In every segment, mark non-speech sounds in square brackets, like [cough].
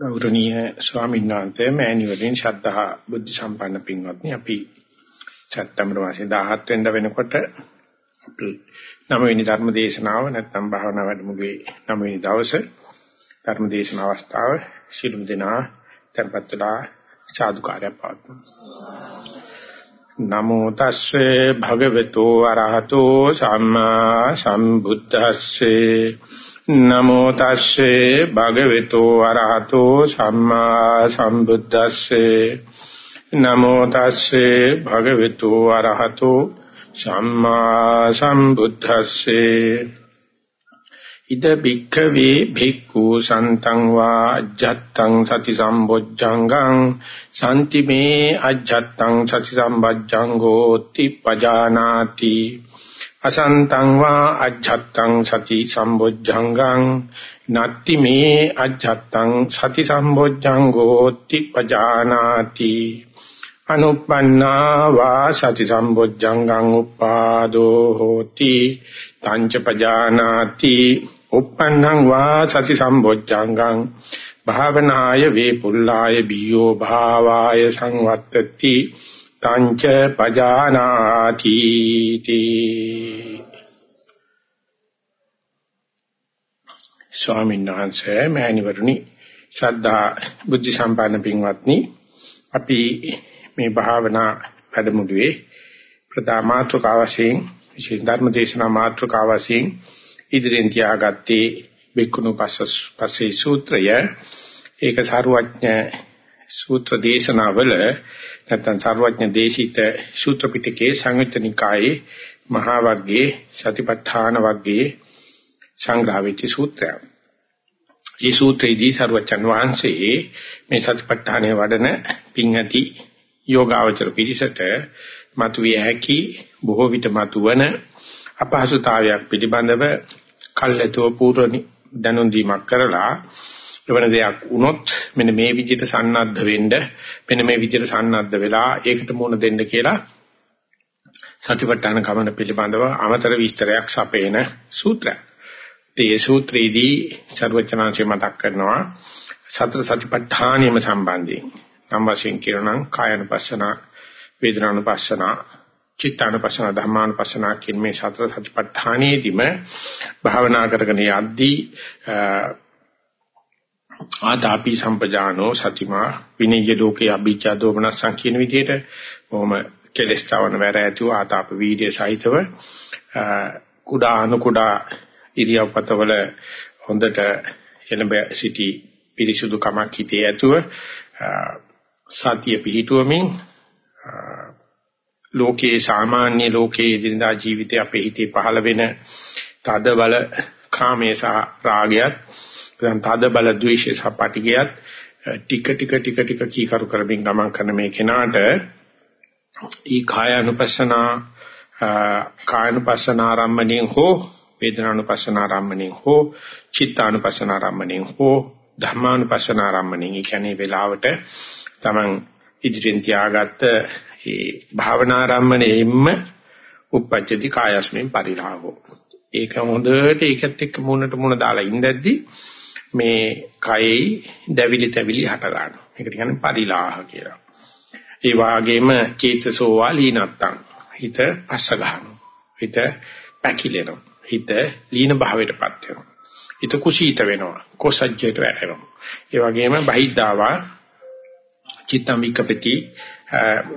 ගෞරවනීය ස්වාමීන් වහන්සේ මෑණිවරින් ශ්‍රද්ධා බුද්ධ සම්පන්න පින්වත්නි අපි සැප්තැම්බර් මාසේ 17 වෙනිදා වෙනකොට අපි නවවෙනි ධර්ම දේශනාව නැත්නම් භාවනා වැඩමුළුවේ නවවෙනි දවසේ ධර්ම දේශන අවස්ථාව ශිළුම් දෙනා tempatla සාදුකාරය පවත්වමු. නමෝ තස්සේ භගවතු වරහතෝ සම්මා සම්බුද්දස්සේ නමෝ තස්සේ භගවතු අරහතෝ සම්මා සම්බුද්දස්සේ. නමෝ තස්සේ භගවතු අරහතෝ සම්මා සම්බුද්දස්සේ. ඉද බික්ඛවේ භික්ඛු සන්තං වා අජ්ජත්තං සති සම්බොජ්ජංගං. සම්තිමේ අජ්ජත්තං සති සම්බොජ්ජංගෝ තිපජානාති අසන්තං වා අජ්ජත්තං සති සම්බොජ්ජංගං නත්ති මේ අජ්ජත්තං සති සම්බොජ්ජංගෝති පජානාති අනුප්පන්නා වා සති සම්බොජ්ජංගං උපාදෝ හෝති තංච පජානාති උප්පන්නං වා සති සම්බොජ්ජංගං භාවනාය වේපුල්ලාය බියෝ භාවාය සංවත්තති තංච පජානාති තී ස්වාමීන් වහන්සේ මෑණිවරුනි ශ්‍රද්ධා බුද්ධ සම්පන්න පින්වත්නි අපි මේ භාවනා වැඩමුළුවේ ප්‍රධාන මාතෘකාව වශයෙන් විශේෂ ධර්ම දේශනා මාතෘකාව වශයෙන් ඉදිරියෙන් තියාගත්තේ බික්කුණු පස්සේ සූත්‍රය. ඒක සාරවත්ඥ සූත්‍ර දේශනාවල නැත්නම් සර්වඥ දේශිත සූත්‍ර පිටකයේ සංයුත්තනිකායේ මහා වර්ගයේ සතිපට්ඨාන වර්ගයේ සංග්‍රහ වෙච්ච සූත්‍රය. මේ සූත්‍රයේදී සර්වචන් වහන්සේ මේ සතිපට්ඨානයේ වඩන පිංහති යෝගාවචර පිළිසට මතුවිය හැකි බොහෝ විට මතුවන අපහසුතාවයක් පිළිබඳව කල්ැතෝ පූර්ව දැනුම් දීමක් කරලා එවන දෙයක් වුණොත් මෙන්න මේ විදිහට සන්නද්ධ වෙන්න මෙන්න මේ විදිහට සන්නද්ධ වෙලා ඒකට මුණ දෙන්න කියලා සතිපට්ඨාන ගමන පිළිබඳව අමතර විස්තරයක් සපේන සූත්‍රයක්. ඒ සූත්‍රයේදී ਸਰවචනාංශය මතක් කරනවා සතර සතිපට්ඨානියම සම්බන්ධයෙන්. නම් වශයෙන් කියනනම් කායනුපස්සන, වේදනානුපස්සන, චිත්තානුපස්සන, ධම්මානුපස්සන කියන මේ සතර සතිපට්ඨානියේදීම භාවනා කරගෙන යද්දී ආදාපි සම්පජානෝ සතිමා විනීය ලෝකේ අභිජ්ජා දෝමනසං කියන විදිහට බොහොම කෙලස්තාවන වැර ඇතුව ආතාප වීර්ය සහිතව කුඩා අනු කුඩා ඉරියව්පතවල හොඳට එළඹ සිටි පිරිසුදු කමක් හිතේ ඇතුව සතිය පිහිටුවමින් ලෝකයේ සාමාන්‍ය ලෝකයේ දිනදා ජීවිතේ අපේ හිතේ පහළ වෙන තද බල කාමයේ සහ රාගයත් දැන් තද බල ද්වේෂය සහ පටිගයත් ටික ටික ටික ටික කීකරු කරමින් ගමන් කරන මේ කෙනාට ඊ කාය අනුපස්සනා කාය අනුපස්සනා ආරම්මණයෙන් හෝ වේදනානුපස්සනා ආරම්මණයෙන් හෝ චිත්තානුපස්සනා ආරම්මණයෙන් හෝ ධම්මානුපස්සනා ආරම්මණයෙන් කියන්නේ වෙලාවට තමන් ඉදිරියෙන් තියාගත්ත ඒ භාවනා ආරම්මණයෙන්ම උපපච්චති කායස්මෙන් පරිලාහෝ ඒක හොඳට ඒකත් එක්ක මුණට මුණ දාලා ඉඳද්දී මේ කයෙහි දැවිලි තැවිලි හට ගන්නවා. ඒකට කියන්නේ පරිලාහ කියලා. ඒ වාගේම චේතසෝවා ලීනත්තං. හිත පස්ස ගන්නවා. හිත පැකිලෙනවා. හිත ලීන භාවයටපත් වෙනවා. හිත කුසීත වෙනවා. කොසජ්ජයට වැටෙනවා. ඒ වගේම බහිද්ධාවා චිත්තම් විකපති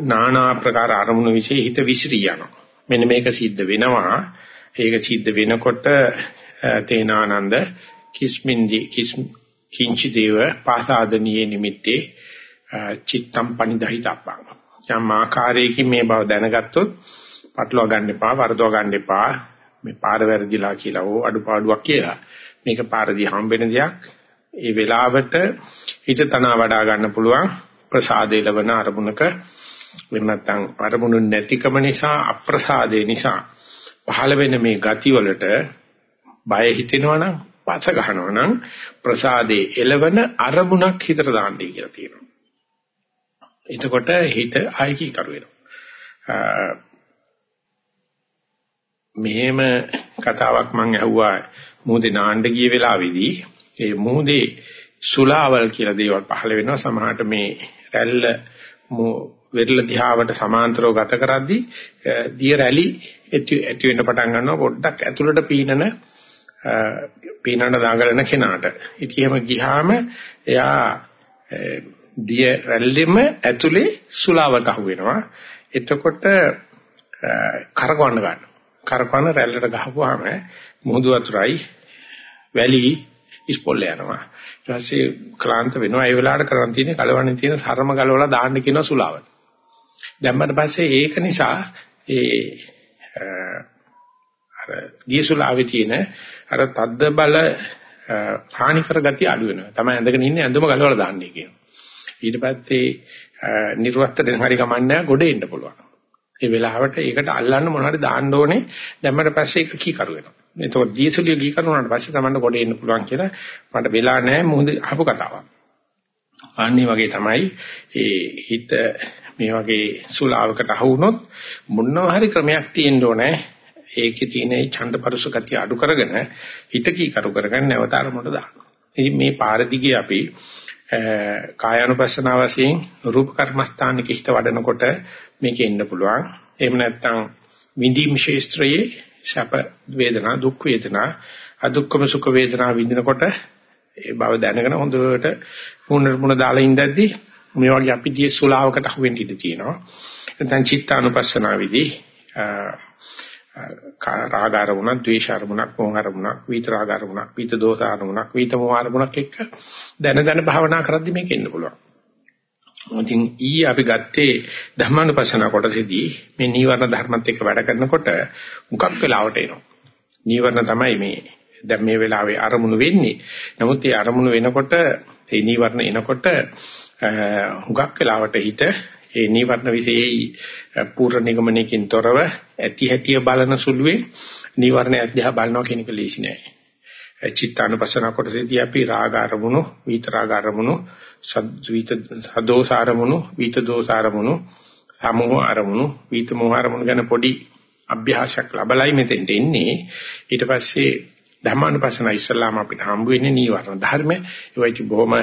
නානා ප්‍රකාර අරමුණු વિશે හිත විසිරී යනවා. මෙන්න මේක සිද්ධ වෙනවා. ඒක සිද්ධ වෙනකොට තේනානන්ද කිස්මින්දි කිස්ම කිංචි දේව පාසාදනීය නිමිත්තේ චිත්තම් පනිදහිතප්පං යම් ආකාරයකින් මේ බව දැනගත්තොත් පටලවා ගන්න එපා වරදවා ගන්න එපා. මේ පාර වැරදිලා කියලා ඕ අඩුපාඩුවක් කියලා. මේක පාරදී හම්බෙන දෙයක්. ඒ වෙලාවට හිත තනවා වඩා ගන්න පුළුවන් ප්‍රසාදේ ලබන අරමුණක. එහෙම නැත්නම් අරමුණු නැතිකම නිසා අප්‍රසාදේ නිසා පහළ වෙන මේ ගති වලට බය හිතෙනවා නම් පස ගහනවා නම් ප්‍රසාදේ එළවන අරමුණක් හිතට දාන්නයි කියලා තියෙනවා. එතකොට හිත ආයිකී කරු වෙනවා. මෙහෙම කතාවක් මම ඇහුවා මොහොතේ නාන්න ගිය වෙලාවේදී ඒ මොහොතේ සුලාවල් කියලා දේවල් පහළ වෙනවා සමහරට මේ රැල්ල වෙරළ දිහාවට සමාන්තරව ගත කරද්දී දිය රැලි ඇති වෙන්න පටන් ගන්නවා පොඩ්ඩක් ඇතුළට පීනන පීනන දාගලන කෙනාට. ඉතින් එහෙම ගියාම එයා දිය රැල්ලෙම ඇතුලේ සුලාවට අහු වෙනවා. එතකොට කරකවන්න ගන්නවා. කරකවන රැල්ලට ගහපුවාම මුහුදු වතුරයි වැලි ඉස්පොල්ල යනවා. ඊට පස්සේ ක්ලාන්ත වෙනවා. ඒ වෙලාවට කරන් තියෙන්නේ කලවන්නේ තියෙන සරම ගලවලා දාන්න කියන සුලාවට. දැම්මට පස්සේ ඒක නිසා ඒ අර දියසුලාවේ තියෙන අර තද්ද බල හානි කර ගතිය අඩු වෙනවා. තමයි ඇඳගෙන ඉන්නේ ඇඳුම ගලවලා දාන්නේ කියනවා. ඊට පස්සේ නිර්වස්තරෙන් හරි කමන්නේ ගොඩ එන්න පුළුවන්. ඒ වෙලාවට ඒකට අල්ලන්න මොනවද දාන්න ඕනේ. දැම්මට පස්සේ ඒක කී කරු වෙනවා. එතකොට දියසුලිය ගී කරුණාට පස්සේ තමයි ගොඩ එන්න පුළුවන් කියලා මට වෙලා නැහැ මොහොත අහපු කතාවක්. අනිත් වගේ තමයි ඒ හිත මේ වගේ සුලාවකට අහු වුණොත් මොනවා හරි ක්‍රමයක් තියෙන්න ඕනේ. ඒකේ තියෙන ඒ ඡන්දපරුස ගතිය අඩු කරගෙන හිත කී කරු කරගෙන නැවත අරමුණට දාන්න. ඉතින් මේ පාරදිගේ අපි කායानुපස්සනාව වශයෙන් රූප කර්මස්ථානික හිත වඩනකොට මේකේ ඉන්න පුළුවන්. එහෙම නැත්නම් විඳීම් ශේස්ත්‍රයේ සැප වේදනා දුක් වේදනා අදුක්කම සුඛ වේදනා විඳිනකොට ඒ බව දැනගෙන හොඳට මුණ මුණ දාලා ඉඳද්දී මේ වගේ අපි දියේ සුලාවකට අහු වෙන්න ඉඩ තියෙනවා. නැත්නම් චිත්තානුපස්සනාවේදී රාග අරමුණක්, ද්වේෂ අරමුණක්, මෝහ අරමුණක්, විත රාග අරමුණක්, විත දෝෂ අරමුණක්, විත මෝහ අරමුණක් එක්ක දැන දැන භාවනා කරද්දී මේක එන්න පුළුවන්. ඉතින් ඊ අපි ගත්තේ ධර්මානුපස්සන කොටසේදී මේ නීවරණ ධර්මත් එක්ක වැඩ කරනකොට මුකක් වෙලාවට එනවා. නීවරණ තමයි මේ දැන් මේ වෙලාවේ අරමුණු වෙන්නේ. නමුත් මේ අරමුණු වෙනකොට ඒ නීවරණ එනකොට හුඟක් වෙලාවට හිත ඒ නීවරණ විශේෂයි පූර්ණ නිගමනයකින් තොරව ඇති හැටිය බලන සුළුවේ නීවරණ අධ්‍යා බලනවා කියන එක ලේසි නෑ. චිත්තානුපස්සන කොටසේදී අපි රාග අරමුණු, විත රාග අරමුණු, සද්විත සදෝස අරමුණු, විත දෝස අරමුණු, සමෝහ අරමුණු, විත මොහ අරමුණු ගැන පොඩි අභ්‍යාසයක් ලැබලයි මෙතෙන්ට එන්නේ. ඊට පස්සේ ධර්මානුපස්සන ඉස්සල්ලාම අපිට හම්බ වෙන්නේ නීවරණ ධර්ම. ඒවයි බොහොම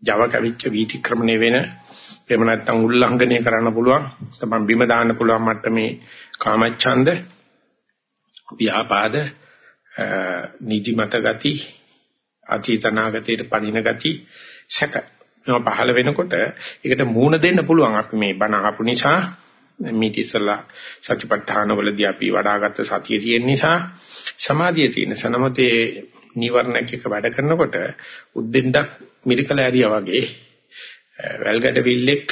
Java කවිච්ච වීතික්‍රමණය වෙන එහෙම නැත්නම් උල්ලංඝනය කරන්න පුළුවන්. තමන් බිම දාන්න පුළුවන් මට්ටමේ කාමච්ඡන්ද ව්‍යාපාද නිදිමත ගති අතීතනාගතයට පණින ගති සැක. මේවා පහළ වෙනකොට ඒකට මූණ දෙන්න පුළුවන් අපි මේ බණ අහපු නිසා. මේක ඉස්සලා සත්‍යපට්ඨාන වලදී අපි වඩාගත්ත සතිය තියෙන නිසා. සමාධිය තියෙන සනමතේ නිවර්ණයක් එක වැඩ කරනකොට උද්දෙන්ඩක් මිරිකල ඇරියා වගේ වැල්ගඩ විල්ලෙක්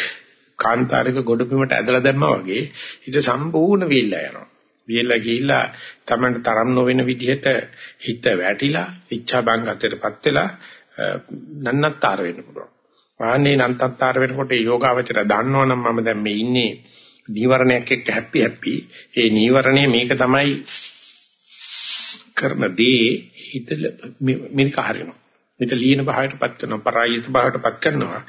කාන්තාරයක ගොඩ බිමට ඇදලා දැම්මා වගේ හිත සම්පූර්ණ වීල්ලා යනවා. වීල්ලා ගිහිල්ලා Tamanට තරම් නොවන විදිහට හිත වැටිලා ඉච්ඡා බංගතයටපත් වෙලා නන්නත්තර වෙන්න පුළුවන්. වාන්නේ නන්නත්තර වෙනකොට යෝගාවචර දන්නවනම් මම දැන් මේ ඉන්නේ නීවරණයක් එක්ක හැපි හැපි. ඒ නීවරණය මේක තමයි කරන දේ හිතල මේක හරිනවා. හිත ලීන භාවයටපත් කරනවා, පරායිත භාවයටපත් කරනවා.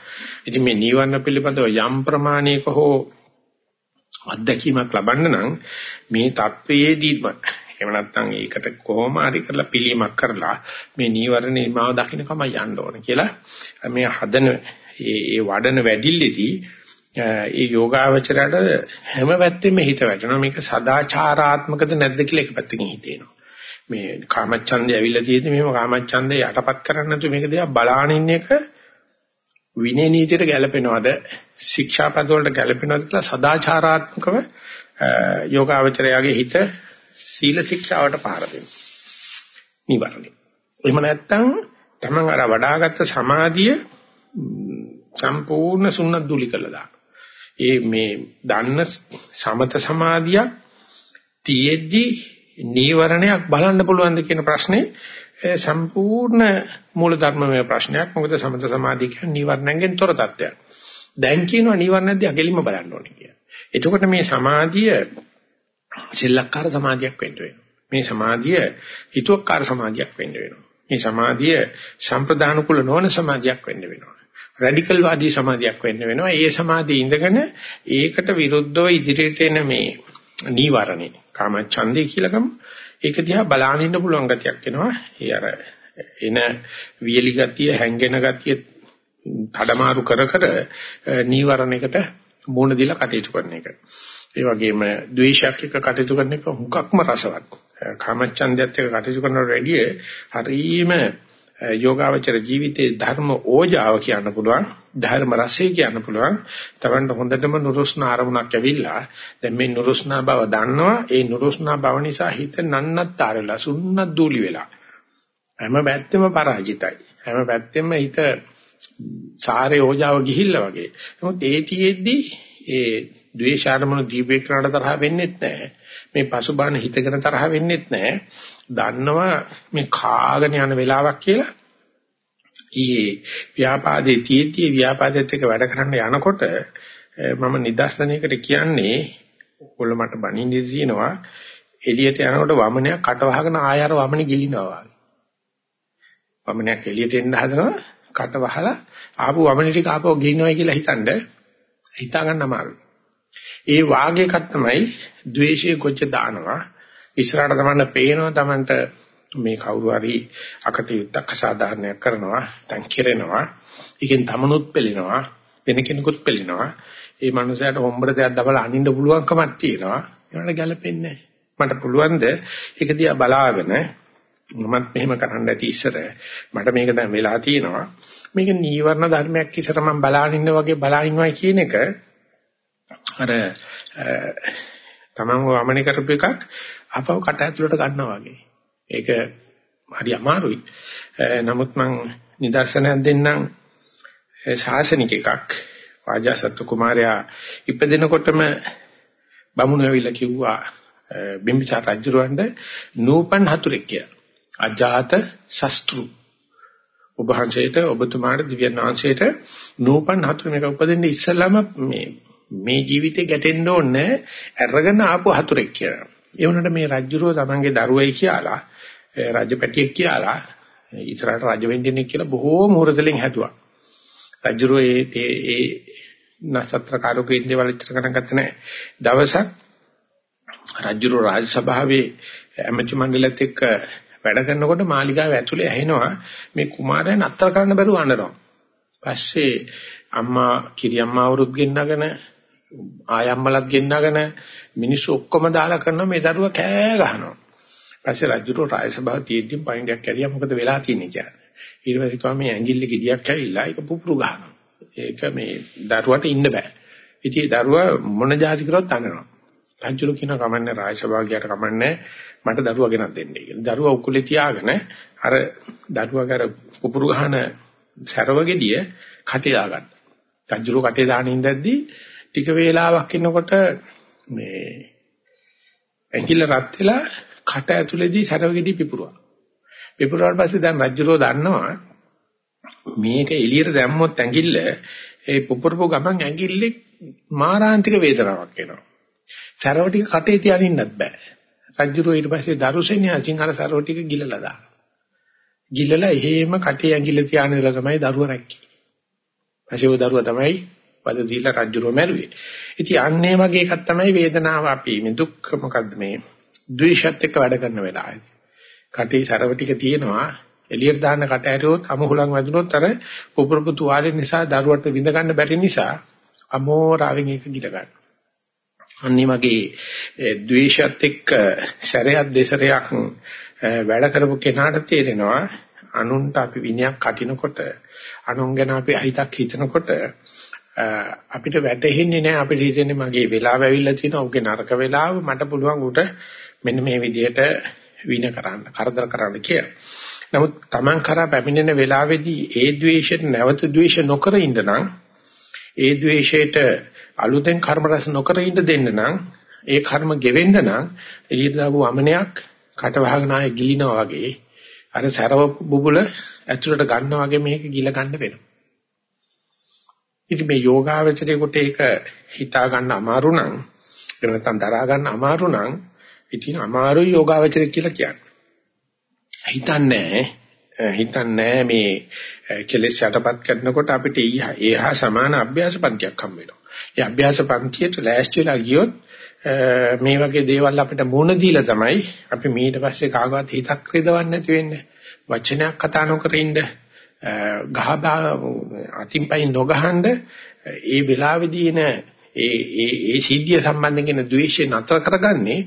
ඉතින් මේ නීවරණ පිළිබඳව යම් ප්‍රමාණයක හෝ අත්දැකීමක් ලබන්න නම් මේ தත්වයේදීම එහෙම නැත්නම් ඒකට කොහොම හරි කරලා පිළිමක් කරලා මේ නීවරණේ මාව දකින්නකම යන්න ඕන කියලා මේ හදන ඒ වඩන වැඩිල්ලේදී ඒ යෝගාවචරයට හැම පැත්තෙම හිත වැටෙනවා මේක සදාචාරාත්මකද නැද්ද කියලා එක පැත්තකින් හිතේනවා මේ කාමච්ඡන්දය ඇවිල්ලා තියෙන්නේ මෙහෙම කාමච්ඡන්දය යටපත් කරන්න නැතු මේක දිහා බලාන ඉන්න එක විනය නීතියට ගැලපෙනවද ශික්ෂාපද වලට ගැලපෙනවද කියලා සදාචාරාත්මකව යෝගාවචරයාගේ හිත සීල ශික්ෂාවට පාර දෙනවා. නිවර්ණේ. එහෙම නැත්නම් තමන් අර වඩාගත් සමාධිය සම්පූර්ණ සුන්නත් දුලි කළා දාන. ඒ මේ දන්න සමත සමාධිය තියෙද්දි නීවරණයක් බලන්න පුළුවන්ද කියන ප්‍රශ්නේ සම්පූර්ණ මූල ධර්මමය ප්‍රශ්නයක්. මොකද සමත සමාධිය කියන්නේ නීවරණයෙන් තොර තත්ත්වයක්. දැන් කියනවා නීවරණයක්දී අගෙලින්ම බලන්න ඕනේ කියලා. එතකොට මේ සමාධිය සෙල්ලක්කාර සමාධියක් වෙන්න වෙනවා. මේ සමාධිය හිතුවක්කාර සමාධියක් වෙන්න වෙනවා. මේ සමාධිය සම්ප්‍රදාන කුල නොවන සමාධියක් වෙන්න වෙනවා. රැඩිකල් වාදී සමාධියක් වෙන්න වෙනවා. ඒ සමාධිය ඉඳගෙන ඒකට විරුද්ධව ඉදිරියට එන මේ නීවරණේ කාම ඡන්දේ කියලා ගමු. ඒක දිහා බලාගෙන ඉන්න පුළුවන් ගතියක් එනවා. ඒ අර එන වියලි ගතිය හැංගෙන ගතිය තඩමාරු කර කර නීවරණයකට මූණ දීලා කටයුතු කරන එක. ඒ වගේම ද්වේෂයක් එක්ක කටයුතු කරන එක හුඟක්ම රසවත්. කාමච්ඡන්දයත් එක්ක කටයුතු කරනවට වැඩිය හරීම යෝගාවචර ජීවිතයේ ධර්ම ඕජාව කියන්න පුළුවන් ධර්ම රසය කියන්න පුළුවන්. තවන්ට හොඳටම නුරුස්නා ආරමුණක් ඇවිල්ලා දැන් මේ නුරුස්නා බව දන්නවා. ඒ නුරුස්නා බව නිසා හිත නන්නත්තර වෙලා සුන්නත් දූලි වෙලා. හැම පැත්තෙම පරාජිතයි. හැම පැත්තෙම හිත සාරේ ඕජාව ගිහිල්ලා වගේ. නමුත් ඒටිෙද්දි ඒ ද්වේෂාරමුණු දීපේ කරාට තරහ වෙන්නෙත් නැහැ. මේ පසුබාන හිතගෙන තරහ වෙන්නෙත් නැහැ. දන්නවා මේ කාගෙන යන වෙලාවක් කියලා. ඊයේ ව්‍යාපාදේ තියෙති ව්‍යාපාදෙත් එක්ක වැඩ කරන්න යනකොට මම නිදර්ශනයකට කියන්නේ ඔයගොල්ලෝ මට බණින්නේ දිනනවා එළියට යනකොට වමනයක් කට වහගෙන ආයර වමනේ ගිලිනවා වමනයක් එළියට එන්න හදනවා කට වහලා ආපු වමනේ ටික ආපහු ගිලිනවයි කියලා හිතනද? හිතා ගන්න අමාරුයි. ඒ වාගේ එකක් තමයි ද්වේෂයේ කොච්ච දානවා. ඉස්සරහට තමන්න පේනවා තමන්ට මේ කවුරු හරි අකටයුත්තක් අසාධාරණයක් කරනවා දැන් කෙරෙනවා. ඒකෙන් තමනුත් පෙළෙනවා වෙන කෙනෙකුත් පෙළෙනවා. ඒ මනුස්සයාට හොම්බර දෙයක් දබලා අනින්න පුළුවන්කමක් තියෙනවා. ඒවට ගැලපෙන්නේ මට පුළුවන්ද? ඒක දිහා බලාගෙන මමත් මෙහෙම කරන්න ඇති ඉස්සර මට මේක දැන් වෙලා තියෙනවා. මේක නීවරණ ධර්මයක් ඉස්සර මම බලාගෙන ඉන්න වගේ බලාගෙනවයි කියන එක අර තමන්ව වමනේ කරපු එකක් අපව කට ඇතුලට ගන්නවා වගේ. ඒක හරි අමාරුයි. නමුත් මම නිදර්ශනයක් දෙන්නම් ශාසනික එකක්. වාජාසත් කුමාරයා ඉපදෙනකොටම බමුණු ඇවිල්ලා කිව්වා බිම්බිසාර රජුරවණ්ඩ නූපන් හතුරෙක් කියලා. අජාත ශස්ත්‍රු ඔබ වහන්සේට ඔබතුමාට දිව්‍යන් වහන්සේට නූපන් හතුර මේක උපදින්න ඉස්සෙල්ලාම මේ මේ ජීවිතේ ගැටෙන්න ඕනේ අරගෙන ආපු හතුරෙක් කියලා. ඒ වුණාට මේ රජුරෝ තමන්ගේ දරුවයි කියලා රජපැටියෙක් කියලා ඉස්සරහට රජ වෙන්නේ කියලා බොහෝ මුහුරතලින් හැදුවා. රජුරෝ ඒ ඒ ඒ නසත්‍රකාරකෝ ඉන්නේ වලිච්චර ගණන් ගත්තේ නැහැ. දවසක් රජුරෝ රාජ සභාවේ ඇමති මණ්ඩලයත් එක්ක වැඩ කරනකොට මාලිගාව ඇතුලේ ඇහෙනවා මේ කුමාරයන් අත්තර කරන්න බැරුව අඬනවා. පස්සේ අම්මා කිරියම්මා වරුත් ගෙන්නගෙන ආයම්මලත් ගෙන්නගෙන මිනිස්සු ඔක්කොම දාලා කරනවා මේ දරුවා කෑ ගහනවා. පස්සේ රජුට රාජසභාව තියෙද්දි පයින්ඩයක් කැරියා මොකද වෙලා තියෙන්නේ කියලා. ඊට පස්සේ කිව්වා මේ ඇඟිල්ල ගෙඩියක් ඇවිල්ලා ඒක පුපුරු ගහනවා. ඒක මේ දරුවට ඉන්න බෑ. ඉතින් දරුවා මොන જાති කරොත් අඬනවා. රජුරු කියන කමන්නේ රාජසභාව ගියට කමන්නේ මට දරුවා ගෙනත් දෙන්නේ කියලා. දරුවා උකුලේ තියාගෙන අර දරුවා කර පුපුරු ගහන සරව ගෙඩිය කටේ දාගන්න. රජුරු කටේ දාන ඉඳද්දී ටික වේලාවක් ඉන්නකොට මේ ඇඟිල්ල රත් වෙලා කට ඇතුලේදී සරවගෙඩි පිපුරුවා. පිපුරුවාට පස්සේ දැන් රජුරෝ දන්නවා මේක එළියට දැම්මොත් ඇඟිල්ල ඒ පුපුරපු ගමන් ඇඟිල්ලේ මාරාන්තික වේදනාවක් එනවා. සරව ටික කටේ තියානින්නත් බෑ. රජුරෝ ඊට පස්සේ දරුසෙනිය සිංහල සරව ටික ගිලලා දානවා. ගිලලා එහෙම කටේ ඇඟිල්ල තියාගෙන ඉඳලා තමයි දරුවා රැක්කේ. පස්සේ දරුවා තමයි වද දීලා රජුරෝ මැරුවේ. ඉතින් අන්නේ වගේ එකක් තමයි වේදනාව අපි මේ දුක්ඛ මොකද්ද මේ ද්වේෂත් එක්ක වැඩ කරන වෙලාවේ. කටේ සරව ටික තියෙනවා එළියට දාන්න කට ඇරියොත් අමුහුලන් වැදුනොත් අර පුපුරපු තුවාලේ නිසා දරුවට විඳ ගන්න බැරි නිසා අමෝරාවෙන් ඒක ගිල ගන්න. අන්නේ වගේ ද්වේෂත් එක්ක සැරයක් දෙසරයක් වැඩ කරපු කෙනාට තේරෙනවා අනුන්ට අපි විනයක් කටිනකොට අනුන් ගැන අපි අහිතක් හිතනකොට අපිට වැටහෙන්නේ නැහැ අපිට හිතෙන්නේ මගේ වෙලාව ඇවිල්ලා තියෙනවා උගේ නරක වෙලාව මට පුළුවන් උට මෙන්න මේ විදිහට වින කරන්න කරදර කරන්න කියලා. නමුත් Taman කරා පැමිණෙන වෙලාවේදී ඒ ද්වේෂයට නැවත ද්වේෂ නොකර ඉන්න නම් ඒ ද්වේෂයට අලුතෙන් කර්ම රස නොකර ඉන්න දෙන්න නම් ඒ කර්ම ගෙවෙන්න නම් ඊදාපු අමනයක් කට වහගෙන ආයේ ගිලිනවා වගේ අර සරව බුබුල ඇතුළට ගන්නවා වගේ මේක ගිල ගන්න වෙනවා. ඉතින් මේ යෝගාවචරයේකට ඒක හිතා ගන්න අමාරු නම් එහෙම නැත්නම් දරා ගන්න අමාරු නම් ඉතින් අමාරු යෝගාවචරය කියලා කියන්නේ. හිතන්නේ හිතන්නේ මේ කෙලෙස් යටපත් කරනකොට අපිට ඒහා සමාන අභ්‍යාස පන්තියක් හම්බ වෙනවා. ඒ අභ්‍යාස පන්තියට ලෑස්තිලා ගියොත් මේ වගේ දේවල් අපිට මුණ දීලා තමයි අපි ඊට පස්සේ කාගවත් හිතක් රිදවන්නේ නැති වෙන්නේ. වචනයක් කතා නොකර ඉන්න ගහබා අතිම්පයි නොගහනද ඒ වෙලාවේදී එන ඒ ඒ ඒ සිද්ධිය සම්බන්ධයෙන් එන ද්වේෂය නතර කරගන්නේ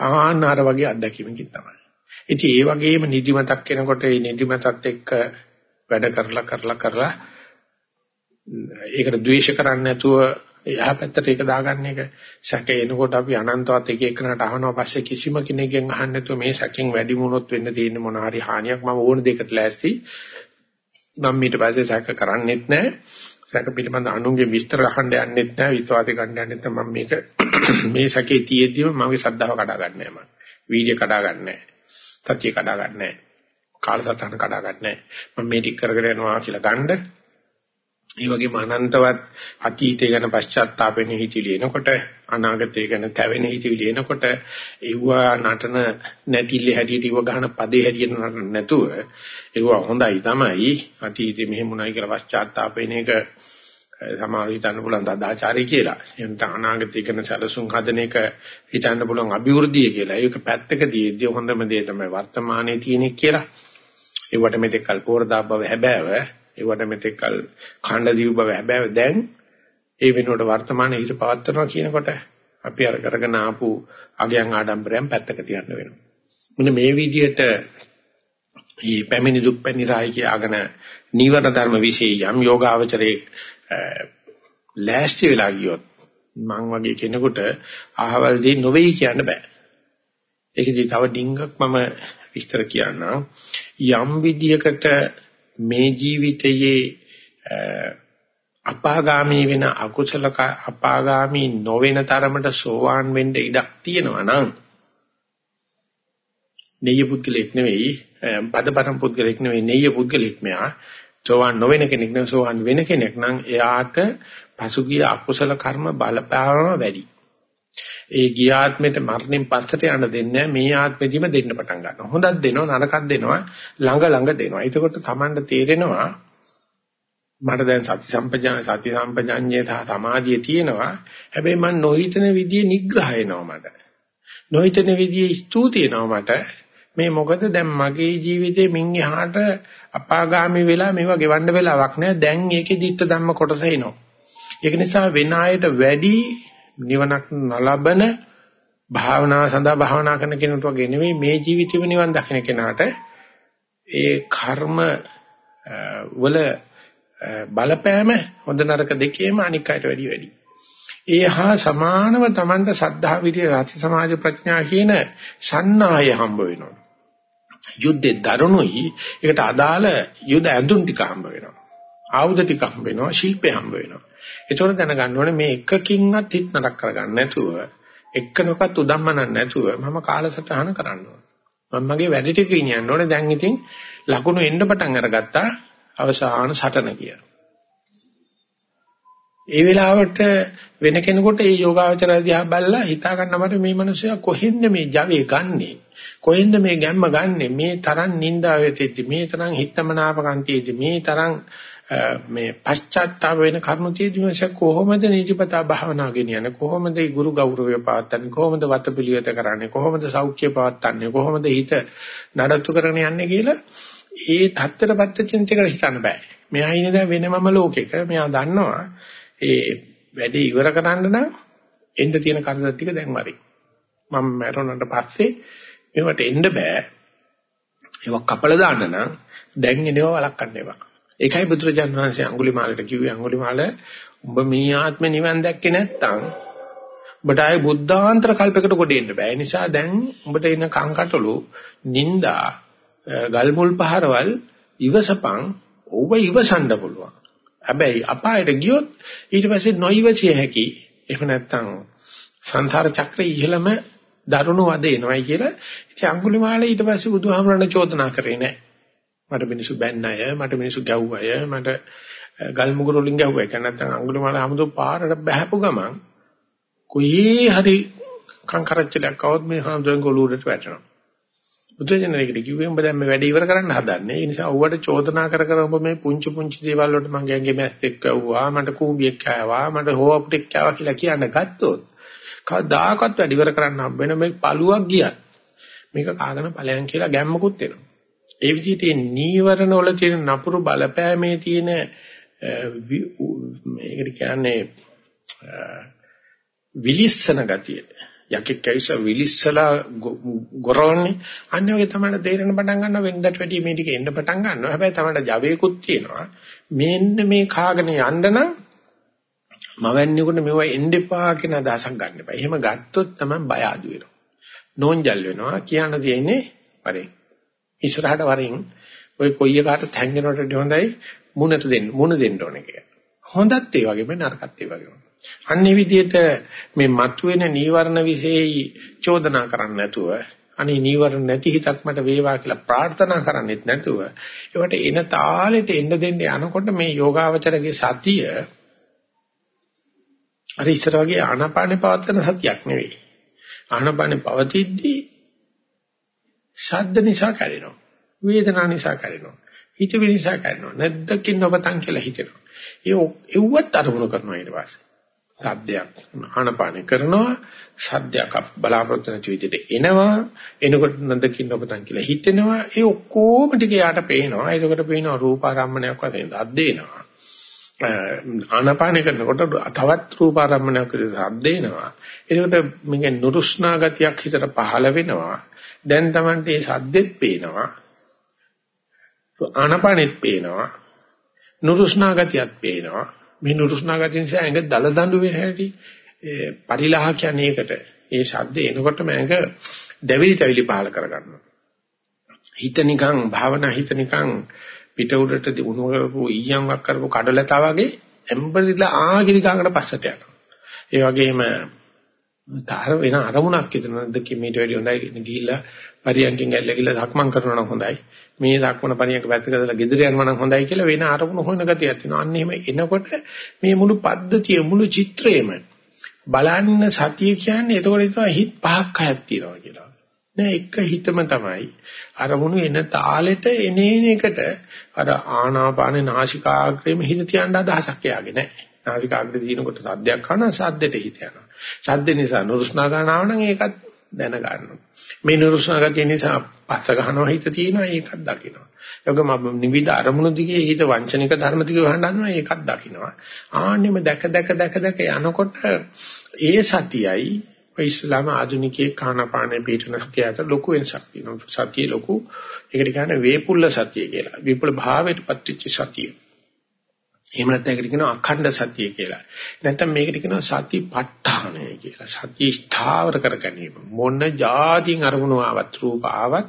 ආනාර වගේ අත්දැකීමකින් තමයි. ඉතින් ඒ වගේම නිදිමතක් එනකොට ඒ නිදිමතත් එක්ක වැඩ කරලා කරලා කරලා ඒකට ද්වේෂ කරන්නේ නැතුව එහා පැත්තට ඒක දාගන්න එක සැක. එනකොට අපි අනන්තවත් එක එකනට අහනවා පස්සේ කිසිම කෙනෙක්ගෙන් අහන්න නැතුව මේ සැකෙන් වැඩි වුණොත් වෙන්න තියෙන මොන හරි හානියක්. මම ඕන දෙයකට ලෑස්ති. මම ඊට පස්සේ සැක කරන්නේත් නැහැ සැක පිළිබඳ අනුන්ගේ විස්තර අහන්න යන්නෙත් නැහැ විශ්වාසය ගන්න යන්නෙත් නැහැ මම මේක [clears throat] මේ සැකේ තියෙද්දිම මගේ ශ්‍රද්ධාව කඩා ගන්න නැහැ මම. වීර්ය කඩා ගන්න නැහැ සත්‍ය කඩා ගන්න නැහැ කාලසටහන කඩා ගන්න නැහැ මම මේ ටික කරගෙන යනවා කියලා ගන්නේ. ඒ වගේම අනන්තවත් අතීතය ගැන පශ්චාත්තාපෙන හිතිලි එනකොට අනාගතය ගැන තැවෙන හිතිලි එනකොට ඒවා නටන නැටිල්ල හැටියට ඒව ගන්න පදේ හැටියට නටන නැතුව ඒවා හොඳයි තමයි අතීතේ මෙහෙමුණයි කියලා පශ්චාත්තාපෙන එක සමහර හිතන්න පුළුවන් සදාචාරය කියලා. එහෙනම් අනාගතය ගැන සැලසුම් හදන එක හිතන්න පුළුවන් අභිවෘද්ධිය කියලා. ඒක පැත්තකදීදී හොඳම දේ තමයි වර්තමානයේ තියෙන කියලා. ඒවට මෙතෙක් කල්පෝරදා බව හැබෑව ඒවට මෙතෙක් කල ඛණ්ඩ දීව බව හැබැයි දැන් ඒ වෙනුවට වර්තමානයේ හිත පවත්වනවා කියනකොට අපි අර කරගෙන ආපු අගයන් ආඩම්බරයන් පැත්තක තියන්න වෙනවා. මෙන්න මේ විදිහට මේ පැමිණි දුක් පැනිරායි කියලාගෙන නීවර ධර්ම વિશે යම් යෝගාවචරයේ ලෑස්ති වෙලා ගියොත් මං වගේ කෙනෙකුට අහවල් දී නොවේයි කියන්න බෑ. ඒකදී තව ඩිංගක් මම විස්තර කියන්නම්. යම් විදියකට මේ ජීවිතයේ අපාගාමී වෙන අකුසල අපාගාමී නොවන තරමට සෝවාන් වෙන්න ඉඩක් තියෙනවා නම් නෙය පුද්ගලෙක් නෙවෙයි පදපරම් පුද්ගලෙක් නෙවෙයි නෙය පුද්ගලෙක් මෙයා සෝවාන් නොවන කෙනෙක් නෙවෙයි සෝවාන් වෙන කෙනෙක් නම් එයාට පසුගිය අකුසල කර්ම බලපාවම වැඩි. ඒ ගිය ආත්මෙට මරණයෙන් පස්සට යන්න දෙන්නේ මේ ආත්මෙදිම දෙන්න පටන් ගන්නවා. හොඳක් දෙනවා නරකක් දෙනවා ළඟ ළඟ දෙනවා. එතකොට Tamanට තේරෙනවා මට දැන් සති සම්පජාන සති සම්පජාඤ්ඤේ සහ සමාධිය තියෙනවා. හැබැයි මම නොහිතන විදිහේ නිග්‍රහ එනවා මට. නොහිතන විදිහේ ස්තුති එනවා මට. මේ මොකද දැන් මගේ ජීවිතේ මින් එහාට අපාගාමී වෙලා මේවා ගෙවන්න වෙලාවක් නෑ. දැන් ඒකේ ditta ධම්ම කොටස එනවා. ඒක නිසා වෙන අයට වැඩි නිවනක් නලබන භාවනාව සඳහා භාවනා කරන කෙනෙකුට වගේ නෙවෙයි මේ ජීවිතෙම නිවන් දකින්න කෙනාට ඒ කර්ම වල බලපෑම හොඳ නරක දෙකේම අනික් අයට වැඩි වැඩි. ඒ හා සමානව Tamanට සද්ධා විරිය රති සමාජ ප්‍රඥා කියන සන්නාය හම්බ වෙනවා. යුද්ධේ දරුණුයි ඒකට අදාළ යුද ඇඳුම් ටික හම්බ වෙනවා. ආයුධ ටික හම්බ වෙනවා ශිල්පේ හම්බ වෙනවා. ඒතකොට දැනගන්න ඕනේ මේ එකකින්වත් හිත නරක කරගන්න නැතුව එක්කනකත් උදම්මනක් නැතුව මම කාලසටහන කරන්න ඕනේ. මම මගේ වැඩ ටික කියන්න ඕනේ දැන් ඉතින් ලකුණු එන්න පටන් අරගත්තා අවසාන සටන කියලා. ඒ වෙලාවට වෙන කෙනෙකුට මේ යෝගාවචරය දිහා බලලා හිතා ගන්න මට මේ මිනිස්සයා කොහෙන්ද මේ Java ගන්නෙ කොහෙන්ද මේ ගැම්ම ගන්නෙ මේ තරම් නිന്ദා වෙතෙද්දි මේ තරම් හිතමනාපකන්තියෙදි මේ තරම් මේ පශ්චාත්තාප වෙන කරුණු තියෙදිමස කොහොමද නිජපතා භාවනා ගෙනියන්නේ? කොහොමද ගුරු ගෞරවය පවත්න්නේ කොහොමද වතපිලිවෙත කරන්නේ? කොහොමද සෞඛ්‍ය පවත්න්නේ කොහොමද හිත නඩත්තු කරගෙන යන්නේ කියලා ඒ தත්තරපත්ත චින්තකර හිතන්න බෑ. මෙයා ඉන්නේ දැන් වෙනමම ලෝකෙක. මෙයා දන්නවා ඒ වැඩේ ඉවර කරන්න නම් එන්න තියෙන කරදර ටික දැන් වරි. මම මැරුණාට පස්සේ මේවට එන්න බෑ. ඒවා කපලා දාන්න නම් දැන් එනවා වළක්වන්න එපා. ඒකයි බුදුරජාන් වහන්සේ අඟුලිමාලට කිව්වේ අඟුලිමාල උඹ මේ ආත්මේ නිවන් දැක්කේ නැත්තම් ඔබට ආයේ බුද්ධාන්තර කල්පයකට කොටෙන්න බෑ. ඒ නිසා දැන් උඹට එන කංකටොළු, නිന്ദා, ගල් මුල් පහරවල් ඉවසපන් ඔබ ඉවසන්න පුළුවන්. හැබැයි අපායට ගියොත් ඊට පස්සේ නොයිවසිය හැකි. එහෙම නැත්තම් සංසාර චක්‍රයේ ඉහළම දරුණු වද එනවයි කියලා ඉතින් අඟුලිමාල ඊට පස්සේ බුදුහාමරණ චෝදනා කරේ නෑ. මට මිනිස්සු බැන්න අය, මට මිනිස්සු ගැව්ව අය, මට ගල් මුගුරු වලින් ගැව්ව එක නැත්නම් අඟුලිමාල හැමදෝ පාරට බහැපු ගමන් කොයි හරි කංකරච්චලයක් આવොත් මේ හැමදෙන් ගොළුරට වැටෙනවා. බුදුජනකෙට කිව්වේ උඹ දැන් මේ වැඩේ ඉවර කරන්න හදන්නේ. ඒ නිසා ඌවට චෝදනා කර කර උඹ මේ පුංචි පුංචි දේවල් වලට මං ගෑන්ගේ මැස්සෙක් කවුවා, මට කූඹියෙක් කෑවා, මට හොවපුටෙක් කෑවා කියලා කියන්න ගත්තොත් කවදාකවත් වැඩ ඉවර කරන්න හම්බ වෙන මේ පළුවක් ගියත් මේක කාගෙන ඵලයන් කියලා ගැම්මකුත් එනවා. ඒ විදිහට මේ නීවරණ වල තියෙන නපුරු බලපෑමේ තියෙන මේකට කියන්නේ විලිස්සන ගතිය. යකෙක් කැවිස විලිස්සලා ගොරවන්නේ අන්න වගේ තමයි තේරෙන පටන් ගන්නවා. වෙනදට වැඩිය මේ ටික එන්න පටන් ගන්නවා. හැබැයි තමයි ජවයකුත් තියෙනවා. මෙන්න මේ කාගෙන යන්න නම් මවන්නේකට මෙව එන්න එපා කියන අදහසක් ගන්න එපා. එහෙම ගත්තොත් තමයි බය අඩු වෙනවා. නෝන්ජල් වෙනවා. කියන්න තියෙන්නේ වරෙන් ඉස්සරහට වරෙන් ඔය කොයි එකට හැංගෙනවට හොඳයි මුණට දෙන්න මුණ දෙන්න ඕනේ කියලා. හොඳත් ඒ වගේම නරකත් ඒ වගේම. අන්නේ විදිහට මේ මතුවෙන නීවරණ વિશેයි චෝදනා කරන්නේ නැතුව අනේ නීවරණ නැති හිතක් මට වේවා කියලා ප්‍රාර්ථනා කරන්නේත් නැතුව ඒවට එන තාලෙට එන්න දෙන්න යනකොට මේ යෝගාවචරගේ සතිය අර ඉස්සර වගේ ආනාපානේ පවත්වන සතියක් නෙවෙයි. ආනාපානේ පවතිද්දී ශබ්ද නිසා කැඩෙනවා. වේදනා නිසා කැඩෙනවා. හිතවිලි නිසා කැඩෙනවා. නැද්දකින් නොබතන් කියලා හිතෙනවා. ඒ එව්වත් අරමුණු කරනවා ඊට පස්සේ. සද්දයක් ආනපාන කරනවා. සද්දයක් බලාපොරොත්තු නැති විදිහට එනවා. එනකොට නන්දකින් ඔබතන් කියලා හිතෙනවා. ඒ ඔක්කොම ටික යාට පේනවා. ඒකට පේනවා රූපාරම්මණයක් වශයෙන් සද්දේනවා ආනපාන කරනකොට තවත් රූපාරම්මණයක් විදිහට සද්දේනවා ඒකට මේක නුරුස්නා ගතියක් හිතට පහළ වෙනවා. දැන් Tamante මේ සද්දෙත් පේනවා. ආනපානෙත් පේනවා. නුරුස්නා ගතියක් පේනවා. මේ නුරුස්නා ගතිය නිසා ඇඟ දල දඬු වෙන හැටි පරිලාහ කියන්නේ ඒකට. ඒ ශබ්ද එනකොටම ඇඟ දැවිලි තැවිලි පහල කරගන්නවා. හිත නිකන් භාවනා හිත නිකන් පිට උඩට උණු කරපු ඊයම් වක් කරපු කඩලතා වගේ එම්බරිලා ආගිරි ගාකට පස්සට යනවා. ඒ වගේම තර වෙන අරමුණක් හිතනද කිමීට වැඩි හොඳයි ගිහිල්ලා පරියන්කින් ඇල්ලගිල්ල සක්මන් කරනවා නම් හොඳයි. මේ සක්මන පරියන්ක පැත්තකදලා ගෙදර යනවා නම් හොඳයි කියලා වෙන අරමුණ හොයන ගතියක් තියෙනවා. අන්න එහෙම එනකොට මේ මුළු පද්ධතිය මුළු චිත්‍රයම බලන්න සතිය කියන්නේ එතකොට හිතනවා හිත පහක් හයක් තියෙනවා කියලා. නෑ එක හිතම තමයි අරමුණු එන තාලෙට එනේන එකට අර ආනාපාන නාසිකාග්‍රේම හිත තියන්න අදහසක් යාගේ නෑ නාසිකාග්‍රේ දිනකොට සද්දයක් කරනවා සද්දෙට හිත යනවා සද්ද නිසා නුරුස්නා ගන්නවා නම් ඒකත් දැන ගන්නවා. මේ නුරුස්නා ගතිය නිසා පස්ස ගන්නවා හිත තියෙනවා ඒකත් දකිනවා. යෝගම නිවිද අරමුණු දිගේ හිත වංචනික ධර්ම දිගේ වහනවා ඒකත් දකිනවා. ආන්නෙම දැක දැක දැක දැක යනකොට ඒ සතියයි ඔය ඉස්ලාම ආධුනිකයේ කානපානේ පිටන සතියට ලොකු වෙනසක් තියෙනවා. සතිය ලොකු ඒකට කියන්නේ වේපුල්ල සතිය කියලා. විපුල භාවයට පත්‍විච්ච සතිය. එහෙම නැත්නම් ඒකට කියනවා අඛණ්ඩ සතිය කියලා. නැත්නම් මේකට කියනවා සතිපට්ඨානය කියලා. සතිය ස්ථාවර කර ගැනීම. මොන જાතින් අරමුණු ආවත් රූප ආවත්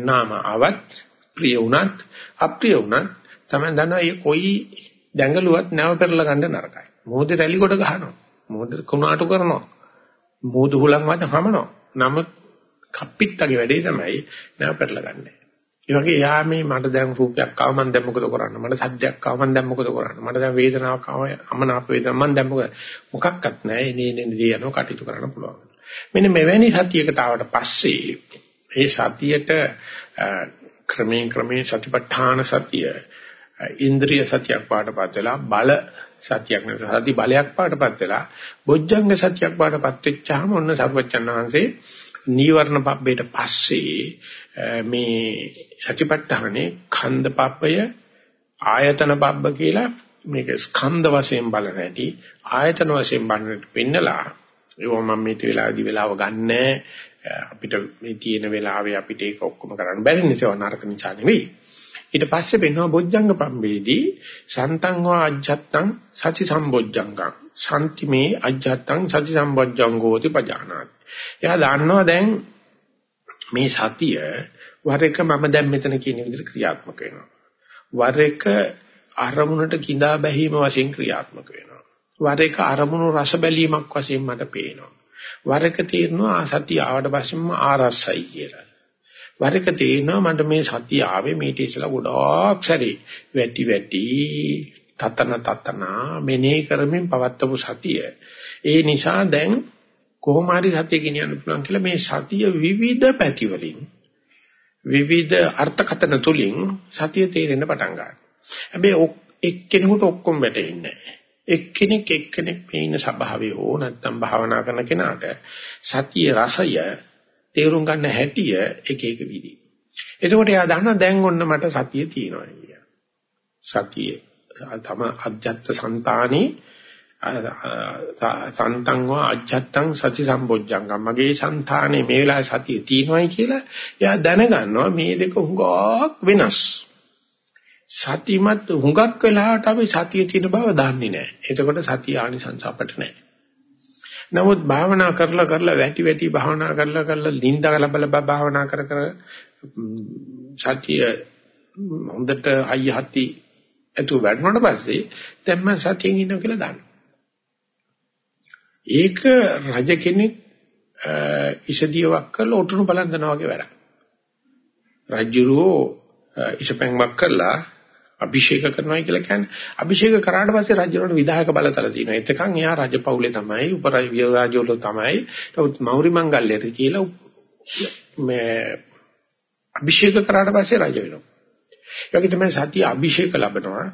නාම ආවත් ප්‍රිය වුණත් අප්‍රිය වුණත් තමයි දන්නවා මේ කොයි දැඟලුවත් නැව පෙරලා ගන්න නරකයි. මොහොතේ රැලි කොට ගහනවා. මොහොතේ කුණාටු කරනවා. මොහොත හුලං වාද හමනවා. නමුත් කප්පිත්තගේ වැඩේ තමයි නැව පෙරලා ගන්නෑ. ඒ වගේ යා මේ මට දැන් රූපයක් ආව මම දැන් මොකද කරන්නේ? මට සද්දයක් ආව මම දැන් මොකද කරන්නේ? මට දැන් වේදනාවක් ආව අමනාප වේදනාවක් මම දැන් මොකද? මොකක්වත් නැහැ. එනේ එනේ දී යනවා කටයුතු කරන්න පුළුවන්. මෙන්න මෙවැනි සතියකට ආවට පස්සේ ඒ සතියට ක්‍රමයෙන් ක්‍රමයෙන් සතිපට්ඨාන සතිය ඉන්ද්‍රිය සතියක් පාඩපත් වෙලා බල සතියක් නෙවෙයි සති බලයක් පාඩපත් වෙලා බොජ්ජංග සතියක් පාඩපත් වෙච්චාම ඔන්න සර්වචන් වහන්සේ නීවරණ පබ්බේට පස්සේ මේ සතිපට්ඨානේ ඛන්ද පබ්බය ආයතන පබ්බ කියලා මේක ස්කන්ධ වශයෙන් බලන හැටි ආයතන වශයෙන් බලනට පෙන්නලා ඒව මම මේ වෙලාවේදී වෙලාව ගන්නෑ. අපිට මේ තියෙන වෙලාවේ අපිට ඒක ඔක්කොම කරන්න බැරි නිසා නරක නිසා නෙවෙයි. ඊට පස්සේ වෙනවා බොජ්ජංග පම්බේදී සන්තං වා අජ්ජත්තං සති සම්බොජ්ජංගං සම්තිමේ අජ්ජත්තං සති සම්බොජ්ජංගෝති පජානාති එයා දන්නවා දැන් මේ සතිය වර එක මම දැන් මෙතන කියන විදිහට ක්‍රියාත්මක වෙනවා. වර එක අරමුණට கிඳා බැහිම වශයෙන් ක්‍රියාත්මක වෙනවා. වර එක අරමුණු රස බැලීමක් වශයෙන් මට පේනවා. වර එක තේරෙනවා සතිය ආවට පස්සෙම ආරස්සයි කියලා. වර එක තේරෙනවා මට මේ සතිය ආවේ මේට ඉස්සලා ගොඩාක් සැරේ වැටි වැටි තතන තතන මෙනේ කරමින් පවත්වපු සතිය. ඒ නිසා දැන් කොහොම හරි සතිය ගෙනියන්න පුළුවන් කියලා මේ සතිය විවිධ පැති වලින් විවිධ අර්ථකතන තුලින් සතිය තේරෙන්න පටන් ගන්නවා. හැබැයි එක්කෙනෙකුට ඔක්කොම වැටෙන්නේ නැහැ. එක්කෙනෙක් එක්කෙනෙක් මේ ඉන්න ස්වභාවය හෝ නැත්නම් භාවනා කරන කෙනාට සතිය රසය තේරුම් ගන්න හැටිය එක එක විදිහ. එතකොට එයා දන්නවා දැන් ඔන්න මට සතිය තියෙනවා කියලා. සතිය තම අජත්ත సంతානේ සන්තං වා අජත්තං සති සම්බොජ්ජංගම් මගේ సంతානේ මේ වෙලාවේ සතිය තියෙනවායි කියලා එයා දැනගන්නවා මේ දෙක හුඟක් වෙනස්. සතිමත් හුඟක් වෙලාවට අපි සතිය තියෙන බව දන්නේ නැහැ. එතකොට සතිය ආනිසංස අපට නැහැ. නමුත් භාවනා කරලා කරලා වැටි වැටි භාවනා කරලා කරලා ලින්දා ලබල භාවනා කර කර සතිය හොඳට අයිය හති එතු වැඩනොට පස්සේ දැන් මම සතියෙන් ඉන්නවා කියලා දන්නවා ඒක රජ කෙනෙක් ඉෂදියාවක් කරලා උටුණු බලන්දනවා වගේ වැඩක්. රජුරෝ ඉෂපැන්වක් කරලා අභිෂේක කරනවා කියලා කියන්නේ අභිෂේක කරාට පස්සේ රජුරණ විධායක බලතල තියෙනවා. එතකන් එයා රජපෞලේ තමයි උපරාජ්‍යවරාජවල තමයි. නමුත් මෞරි මංගල්‍යයට කියලා මේ අභිෂේක කරාට පස්සේ රජ වෙනවා. ඒ වගේ තමයි සතිය අභිෂේක ලැබනවා.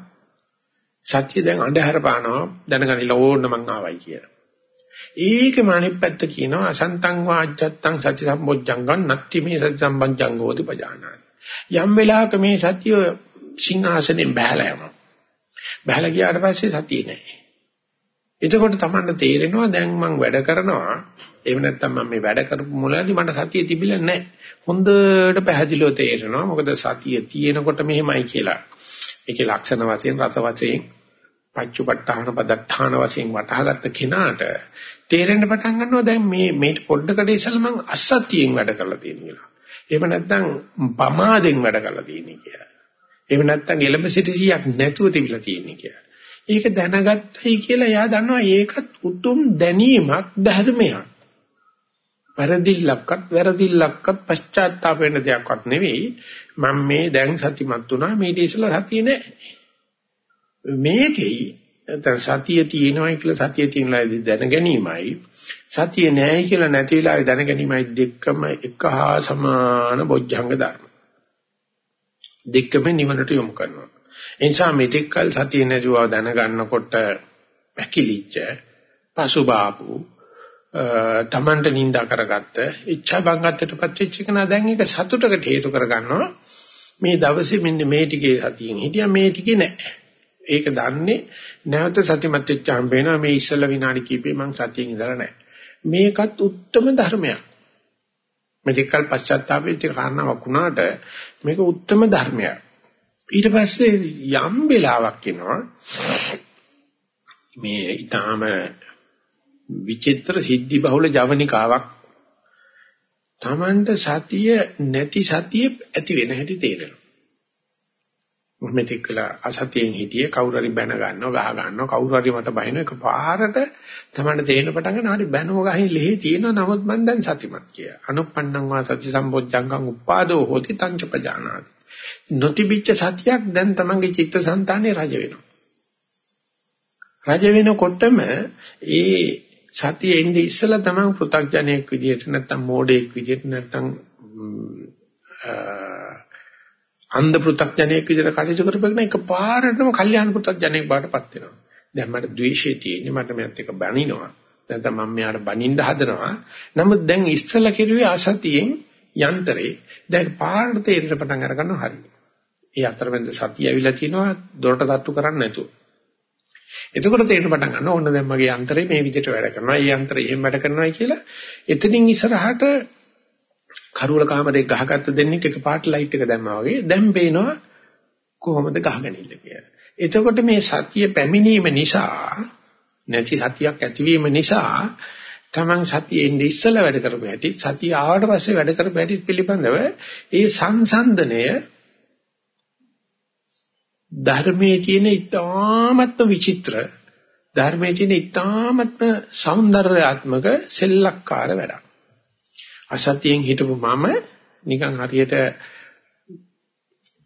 සත්‍ය දැන් අඳුර පානවා දැනගනිලා ඕන්න මං ආවයි කියලා. ඒකම අනිත් පැත්ත කියනවා අසන්තං වාජ්ජත්තං සති සම්බොජ්ජංගං නත්ති මේ සති සම්බන්ජංගෝති පජානාති. යම් වෙලාවක මේ සතිය සිංහාසනෙන් බහැලා යනවා. බහැලා ගියාට පස්සේ සතිය නැහැ. එතකොට Tamanට තේරෙනවා දැන් මම වැඩ කරනවා. එහෙම නැත්නම් මම මේ වැඩ කරපු මුලදී මට සතිය තිබිලා නැහැ. හොඳට පැහැදිලිව තේරෙනවා. මොකද සතිය තියෙනකොට මෙහෙමයි කියලා. ඒකේ ලක්ෂණ වශයෙන් රස වශයෙන් පච්චුපට්ඨාන පදත්තාන වශයෙන් වටහාගත්ත කෙනාට තේරෙන්න පටන් ගන්නවා දැන් මේ මේ පොඩ්ඩකට ඉස්සෙල්ලා මං අසත්‍යයෙන් වැඩ කරලා තියෙන කියලා. එහෙම නැත්නම් පමාදෙන් වැඩ කරලා තියෙන කියලා. එහෙම නැත්නම් එලඹ සිටිසියක් නැතුව තිබිලා තියෙන කියලා. ඒක දැනගත්තයි කියලා එයා දන්නවා ඒකත් උතුම් දැනීමක් ධර්මයක්. වැරදිල්ලක්වත් වැරදිල්ලක්වත් පශ්චාත්තාප වෙන්න දෙයක්වත් නෙවෙයි. මම මේ දැන් සතිමත් වුණා මේ ඉතිසලා සතිය නෑ. මේකෙයි නැත්නම් සතිය තියෙනවයි කියලා සතිය තියෙනලා දැන ගැනීමයි සතිය නැහැ කියලා නැති වෙලාවේ දැන ගැනීමයි දෙකම එක හා සමාන බොජ්ජංග ධර්ම. දෙකම නිවනට යොමු කරනවා. ඒ නිසා මෙතෙක්කල් සතිය නැතුව දැනගන්නකොට පැකිලිච්ච පසුබාපු තමන්ට නිඳා කරගත්ත ඉච්ඡා බංගත්තටපත් වෙච්ච කෙනා දැන් ඒක සතුටකට හේතු කරගන්නවා මේ දවසේ මෙන්න මේ ටිකේ සතියෙන් හිටියා මේ ටිකේ නැහැ ඒක දන්නේ නැවත සතිමත් වෙච්චාම වෙනවා මේ ඉස්සල විනාඩි කිහිපේ මං සතියෙන් ඉඳලා නැහැ. මේකත් උත්තරම ධර්මයක්. මෙතිකල් පශ්චාත්තාපෙච්ච කාරණාවක් වුණාට මේක උත්තරම ධර්මයක්. ඊට පස්සේ යම් වෙලාවක් එනවා මේ ඊටාම විචිත්‍ර සිද්ධි බහුල ජවනිකාවක් Tamanට සතිය නැති සතිය ඇති වෙන හැටි තේරෙනවා. මෙතෙක් කළා අසතියෙන් හිටියේ කවුරු හරි බැන ගන්නවා ගහ ගන්නවා කවුරු හරි මට බහින එක පාරට තමයි තේරෙන පටන් ගන්න හරි බැනව ගහින් ලෙහි තියෙනවා නමුත් මම දැන් සතිමත් කිය. අනුප්පන්නං වා සති සම්බොජ්ජංගං උපාදෝ හෝති තංච පජානාති. නොතිබිච්ච සතියක් දැන් තමන්ගේ චිත්තසංතානේ රජ වෙනවා. රජ වෙනකොටම ඒ සතියේ ඉඳි ඉස්සලා තමන් පෘථග්ජනයෙක් විදියට නැත්තම් මෝඩයෙක් විදියට නැත්තම් අන්ධ පෘථග්ජනයෙක් විදිහට කටයුතු කරපගෙන එක පාරටම කල්යාණ පෘථග්ජනයෙක් බාටපත් වෙනවා. දැන් මට ද්වේෂය තියෙන්නේ මට මෙයත් එක බනිනවා. නැත්නම් මම මෙයාට බනින්න හදනවා. නමුත් දැන් ඉස්සලා කිරුවේ අසතියෙන් යන්ත්‍රේ දැන් පාරට තේරෙන්න පටන් අර ගන්නවා හරියි. ඒ අතරමැද සතිය ඇවිල්ලා තිනවා දොරට තට්ටු කරන්නේ නැතුව. එතකොට තේරෙන්න පටන් ගන්නවා ඕන්න දැන් මගේ යන්ත්‍රේ මේ විදිහට වැඩ කරනවා. ඒ යන්ත්‍රය එහෙම වැඩ කරනවායි කියලා එතනින් ඉස්සරහට කරුවල කාමරේ ගහගත්ත දෙන්නෙක් එකපාරට ලයිට් එක දැම්මා වගේ දැන් පේනවා කොහොමද ගහගෙන ඉන්නේ කියලා. එතකොට මේ සතිය පැමිණීම නිසා නැති සතියක් ඇතිවීම නිසා තමන් සතිය ඉන්නේ ඉස්සලා වැඩ කරපු හැටි සතිය ආවට පස්සේ වැඩ කරපු හැටි පිළිබඳව ඒ සංසන්දනය ධර්මයේ තියෙන ඊ타මත්ම විචිත්‍ර ධර්මයේ තියෙන ඊ타මත්ම సౌందర్యාත්මක සෙල්ලක්කාර වැඩක්. අසතියෙන් හිටපු මම නිකන් හරියට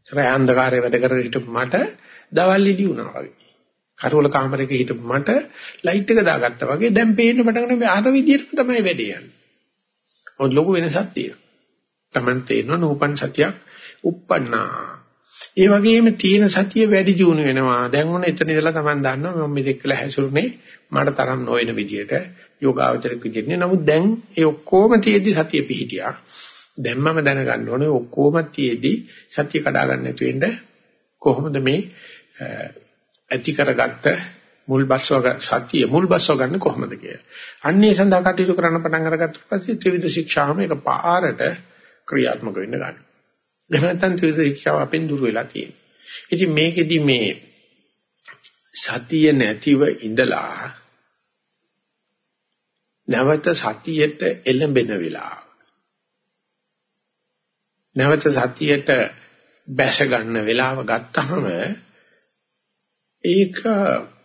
රෑ අන්ධකාරයේ වැඩ කරගෙන හිටපු මට දවල් ඉදි වුණා වගේ. කරවල කාමරයක හිටපු මට ලයිට් එක දාගත්තා වගේ දැන් පේන්න පටන් ගන්න අර විදිහට තමයි වැඩේ යන්නේ. මොකද ලොකු වෙනසක් තියෙනවා. Taman තේරෙනවා නූපන් සතියක් uppannා. ඒ වගේම තියෙන සතිය වැඩි දියුණු වෙනවා. දැන් ඔන්න එතන ඉඳලා Taman දන්නවා මම මෙතෙක් කළ හැසුරුනේ මට තරම් නොවන විදිහට යෝගාවචරික විදිහට. නමුත් දැන් ඒ ඔක්කොම තියෙද්දි සතිය පිහිටියා. දැන් මම දැනගන්න ඕනේ ඔක්කොම තියෙද්දි සතිය කඩා ගන්න නැති වෙන්න කොහොමද මේ ඇති කරගත්ත මුල් බස්සව සතිය මුල් බස්සව ගන්න කොහොමද කියලා. අන්නේ සඳහා කටයුතු කරන්න පටන් අරගත්ත පස්සේ ත්‍රිවිධ ශික්ෂාවම එක පාරට ක්‍රියාත්මක වෙන්න ගන්නවා. එහෙම නැත්නම් ත්‍රිවිධ ශික්ෂාව අපෙන් දුර වෙලා තියෙනවා. ඉතින් මේකෙදි මේ සතිය නැතිව ඉඳලා නැවත සතියට එළඹෙන වෙලාව. නැවත සතියට බැස ගන්න වෙලාව ගත්තහම ඒක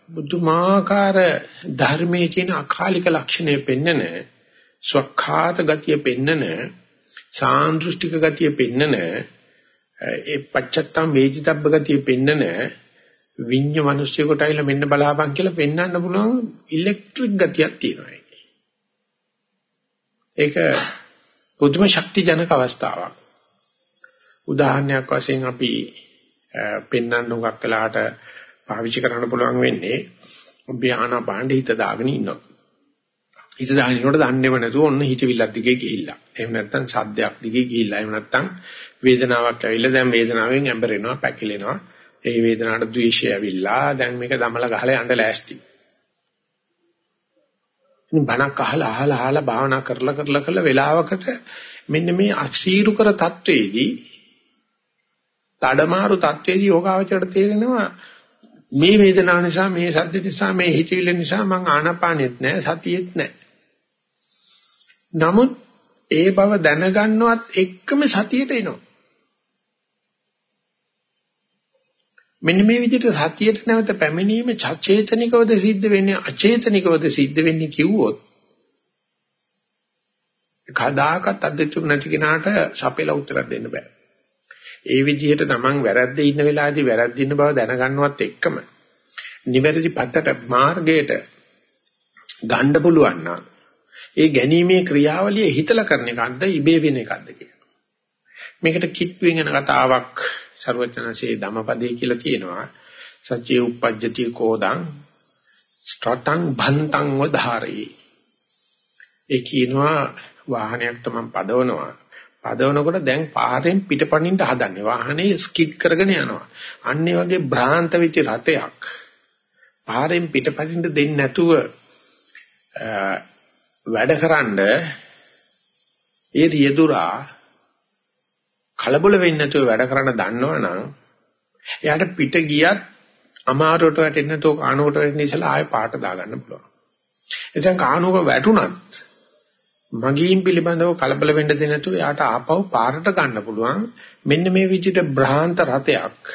බුදුමාකාර ධර්මයේ තියෙන අකාලික ලක්ෂණය පෙන්නන ස්වකහාත ගතිය පෙන්නන සාන්දෘෂ්ටික ගතිය පෙන්නන ඒ පච්චත්තම් වේජිතබ්බ ගතිය පෙන්නන විඤ්ඤ මිනිස්සුෙකුට ඇවිල්ලා මෙන්න බලාපන් කියලා පෙන්වන්න පුළුවන් ඉලෙක්ට්‍රික් ගතියක් තියෙනවා ඒකේ. ඒක පුදුම ශක්ති ජනක අවස්ථාවක්. උදාහරණයක් වශයෙන් අපි පෙන්වන්න උගක් කළාට පාවිච්චි කරන්න පුළුවන් වෙන්නේ අපි ආනාපානෙ හිත දාගෙන ඉන්නවා. හිත දාගෙන ඉන්නකොට දන්නේම නැතුව ඔන්න හිතවිල්ලක් දිගේ ගිහිල්ලා. එහෙම නැත්නම් සද්දයක් දිගේ ගිහිල්ලා. එහෙම නැත්නම් වේදනාවක් ඇවිල්ලා දැන් වේදනාවෙන් ඇඹරෙනවා, පැකිලෙනවා. ඒ වේදනාවට ද්වේෂය ඇවිල්ලා දැන් මේක දමලා ගහලා යන්න ලෑස්ති. ඉතින් බණක් අහලා අහලා අහලා භාවනා කරලා කරලා කරලා වෙලාවකට මෙන්න මේ අසීරු කර තත්වයේදී තඩමාරු තත්වයේදී යෝගාවචරයට තේරෙනවා මේ වේදනාව නිසා මේ සද්ද නිසා මේ හිතවිල්ල නිසා මං ආනාපානෙත් නැහැ සතියෙත් නැහැ. නමුත් ඒ බව දැනගන්නවත් එක්කම සතියට එනවා. මෙන්න මේ විදිහට සතියට නැවත පැමිණීම චේතනිකවද සිද්ධ වෙන්නේ අචේතනිකවද සිද්ධ වෙන්නේ කිව්වොත් කදාකත් අද්දචුම් නැති කෙනාට සපෙලා උත්තරයක් දෙන්න බෑ. ඒ විදිහට තමන් වැරද්දේ ඉන්න වෙලාවේදී වැරද්දින්න බව දැනගන්නවත් එක්කම නිවැරදි පැත්තට මාර්ගයට ගන්න පුළුවන් නම් ඒ ගැනීමේ ක්‍රියාවලිය හිතලා කරන එකක්ද ඉබේ වෙන එකක්ද කියලා. මේකට කිට්වෙන් යන කතාවක් ਸਰවඥාන්සේ ධම්මපදේ කියලා තියෙනවා. සච්චේ uppajjati කෝදං ස්ත්‍රතං භන්තං වධාරේ. ඒ කියනවා වාහනයක් තමයි පදවනවා. පදවනකොට දැන් පාරෙන් පිටපණින්න හදන්නේ. වාහනේ ස්කිඩ් කරගෙන යනවා. අන්න වගේ භ්‍රාන්ත වෙච්ච රතයක් පාරෙන් පිටපණින්න දෙන්නේ නැතුව වැඩකරනද ඒ රියදුරා කලබල වෙන්නේ නැතුව වැඩ කරන්න දන්නවනම් එයාට පිට ගියත් අමාරුවට වැටෙන්නේ නැතුව කානුවට වැටෙන්න ඉස්සලා ආයෙ පාට දාගන්න පුළුවන්. එතෙන් කානුවක වැටුණත් මගීන් පිළිබඳව කලබල වෙන්න දෙන්නේ නැතුව එයාට ආපහු පාරට ගන්න පුළුවන්. මෙන්න මේ විදිහට බ්‍රහාන්ත රතයක්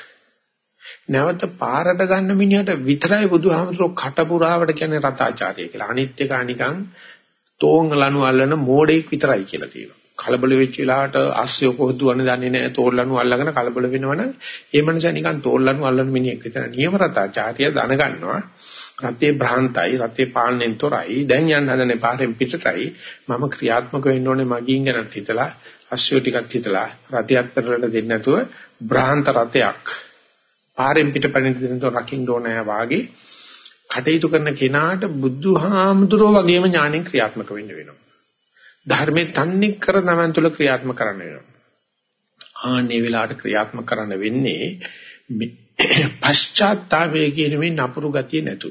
නැවත පාරට ගන්න මිනිහට විතරයි බුදුහාමුදුරුවෝ කටපුරාවට කියන්නේ රතාචාර්ය කියලා. අනිත් එක අනිකන් තෝංග ලනු අල්ලන මෝඩෙක් විතරයි කියලා තියෙනවා. කලබල වෙච්ච වෙලාවට ආස්සිය කොහොද දුවන්නේ දන්නේ නැහැ. තෝල්ලනු අල්ලගෙන කලබල වෙනවනම් ඒ මනුස්සයා නිකන් තෝල්ලනු අල්ලන මිනිහෙක් විතර නියම රතාචාර්ය දැනගන්නවා. රතේ භ්‍රාන්තයි රතේ පාලනයෙන් තොරයි. දැන් යන්න හදනේ පාරෙන් පිටටයි මම ක්‍රියාත්මක වෙන්න ඕනේ මගින් ගැනත් හිතලා ආස්සිය ටිකක් හිතලා රතයක් පෙරලට දෙන්නේ නැතුව භ්‍රාන්ත රතයක්. පාරෙන් පිටපණින් දෙන්න තෝ රකින්න ඕනේ වාගේ කටයුතු කරන කෙනාට බුදුහාමුදුරෝ වගේම ඥාණයෙන් ක්‍රියාත්මක වෙන්න වෙනවා ධර්මයේ තන්නේ කර නමන් තුල ක්‍රියාත්මක කරන්න වෙනවා. ආන්නේ වෙලාවට ක්‍රියාත්මක කරන්න වෙන්නේ [coughs] පශ්චාත්තාපයේ කියන මේ නපුරු ගතිය නැතු.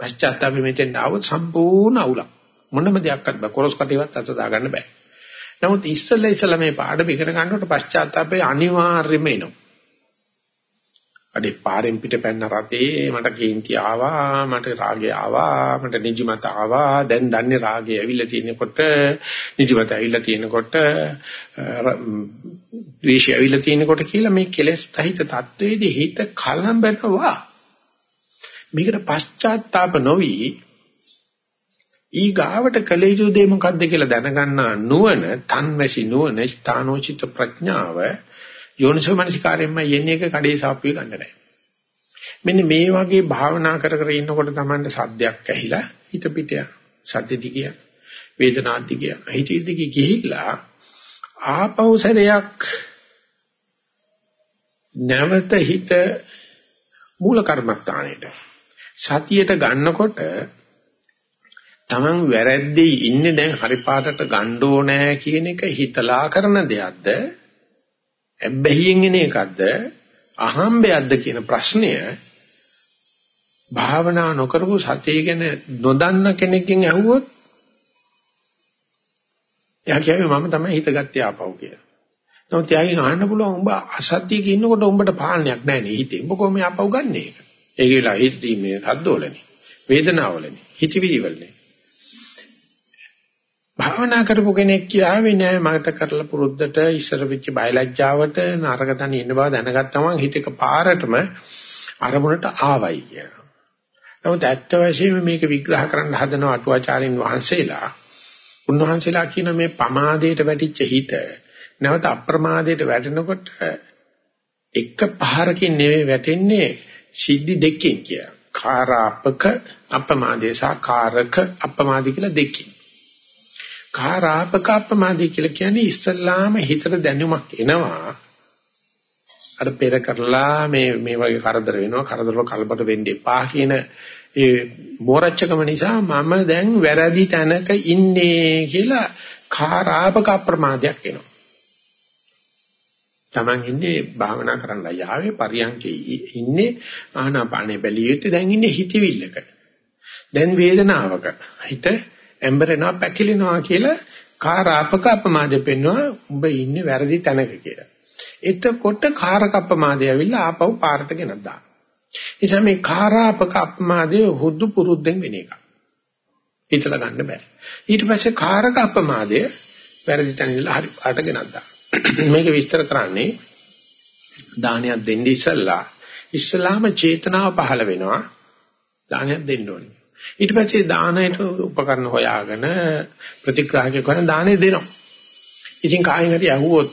පශ්චාත්තාපෙ මෙතෙන් ආවොත් සම්පූර්ණ අවුලක්. මොනම දෙයක්වත් බෑ. කොරස් කටේවත් අත දාගන්න බෑ. නමුත් ඉස්සෙල්ලා ඉස්සෙල්ලා මේ පාඩම ඉගෙන ගන්නකොට පශ්චාත්තාපය අනිවාර්යයෙන්ම එනවා. අඩේ පාරෙන් පිට පැන්න රතේ මට කේන්ති ආවා මට රාගය ආවා මට නිජමත ආවා. දැන් දන්නේ රාගය ඇවිල්ලා තියෙනකොට නිජමත ඇවිල්ලා තියෙනකොට ද්වේෂය ඇවිල්ලා තියෙනකොට කියලා මේ කෙලෙස් සහිත தത്വෙදී හිත කලඹනවා. මේකට පශ්චාත්තාප නොවි. ඊ ගාවට කලේජු දෙය මොකද්ද කියලා දැනගන්නා නුවණ තන්මැසි නුවණ ස්ථානෝචිත ප්‍රඥාව යෝනිසෝ මනසිකාරයෙන්ම යන්නේ එක කඩේ සාප්පුවේ ගන්න නැහැ. මෙන්න මේ වගේ භාවනා කර කර ඉන්නකොට Tamanne සද්දයක් ඇහිලා හිත පිට යන. සද්ද දිගිය වේදනාත් දිගිය හිත දිගිය ගිහිල්ලා ආපෞසරයක් නැවත හිත මූල කර්මස්ථානෙට සතියට ගන්නකොට Taman වැරද්දේ ඉන්නේ දැන් හරි පාටට ගන්න ඕනෑ කියන එක හිතලා කරන දෙයක්ද ඇබ්බැහියෙන් එන එකක්ද අහම්බයක්ද කියන ප්‍රශ්නය භාවනා නොකරපු සතිය ගැන නොදන්න කෙනෙක්ගෙන් අහුවොත් එයා කියයි මම තමයි හිතගත්තේ ආපහු කියලා. නමුත් එයාගෙන් අහන්න පුළුවන් උඹ අසත්‍යයක ඉන්නකොට උඹට පාලනයක් නැහැ නේ හිතේ. උඹ කොහොම ආපහු ගන්නෙ ඒක? ඒක විලා හිතී මේ හද්දෝලනේ. වේදනාවලනේ. හිතවිලිවලනේ. භාවනා කරපු කෙනෙක් කියාවේ නෑ මකට කරලා පුරුද්දට ඉස්සර වෙච්ච බයලජ්ජාවට නරක තැන ඉන්න බව දැනගත්තම හිතේක පාරටම අරමුණට ආවයි කියලා. නමුත් ඇත්ත වශයෙන්ම මේක විග්‍රහ කරන්න හදන අටුවාචාරින් වහන්සේලා උන්වහන්සේලා කියන මේ පමාදයට වැටිච්ච හිත නැවත අප්‍රමාදයට වැටෙනකොට එක පහරකින් නෙවෙයි වැටෙන්නේ සිද්ධි දෙකකින් කිය. කාරාපක අපමාදේ සහ කාරක අපමාදී කියලා දෙකකින්. කාරාපක අපමාදී කියලා කියන්නේ ඉස්සල්ලාම හිතට දැනුමක් එනවා. අර පෙර කරලා මේ මේ වගේ කරදර වෙනවා කරදරවල කලබල වෙන්න එපා කියන ඒ මෝරච්චකම නිසා මම දැන් වැරදි තැනක ඉන්නේ කියලා කාරාපක අප්‍රමාදයක් එනවා. Taman ඉන්නේ භාවනා කරන්න යාවේ පරියන්කේ ඉන්නේ ආනාපානේ බැලිය යුත්තේ දැන් ඉන්නේ හිතවිල්ලක. දැන් වේදනාවක. හිත එම්බරෙනවා පැකිලෙනවා කියලා කාරාපක අපමාදෙ පෙන්වනවා උඹ ඉන්නේ වැරදි තැනක කියලා. එතකොට කාරක අපමාදය ඇවිල්ලා ආපහු පාරට ගෙනත් දානවා. නිසා මේ කාරාපක අපමාදය හුදු පුරුද්දෙන් වෙන එක. හිතලා ගන්න බෑ. ඊට පස්සේ කාරක අපමාදය වැරදි තැන ඉඳලා හරි පාට ගෙනත් දානවා. [clears throat] මේක විස්තර කරන්නේ දානයක් දෙන්න ඉස්සෙල්ලා ඉස්ලාම චේතනාව පහළ වෙනවා දානයක් දෙන්න ඕනේ. ඊට පස්සේ දානයට උපකරණ හොයාගෙන ප්‍රතිග්‍රාහකයෙක් කරන දානෙ දෙනවා. ඉතින් කායින් හරි අහුවොත්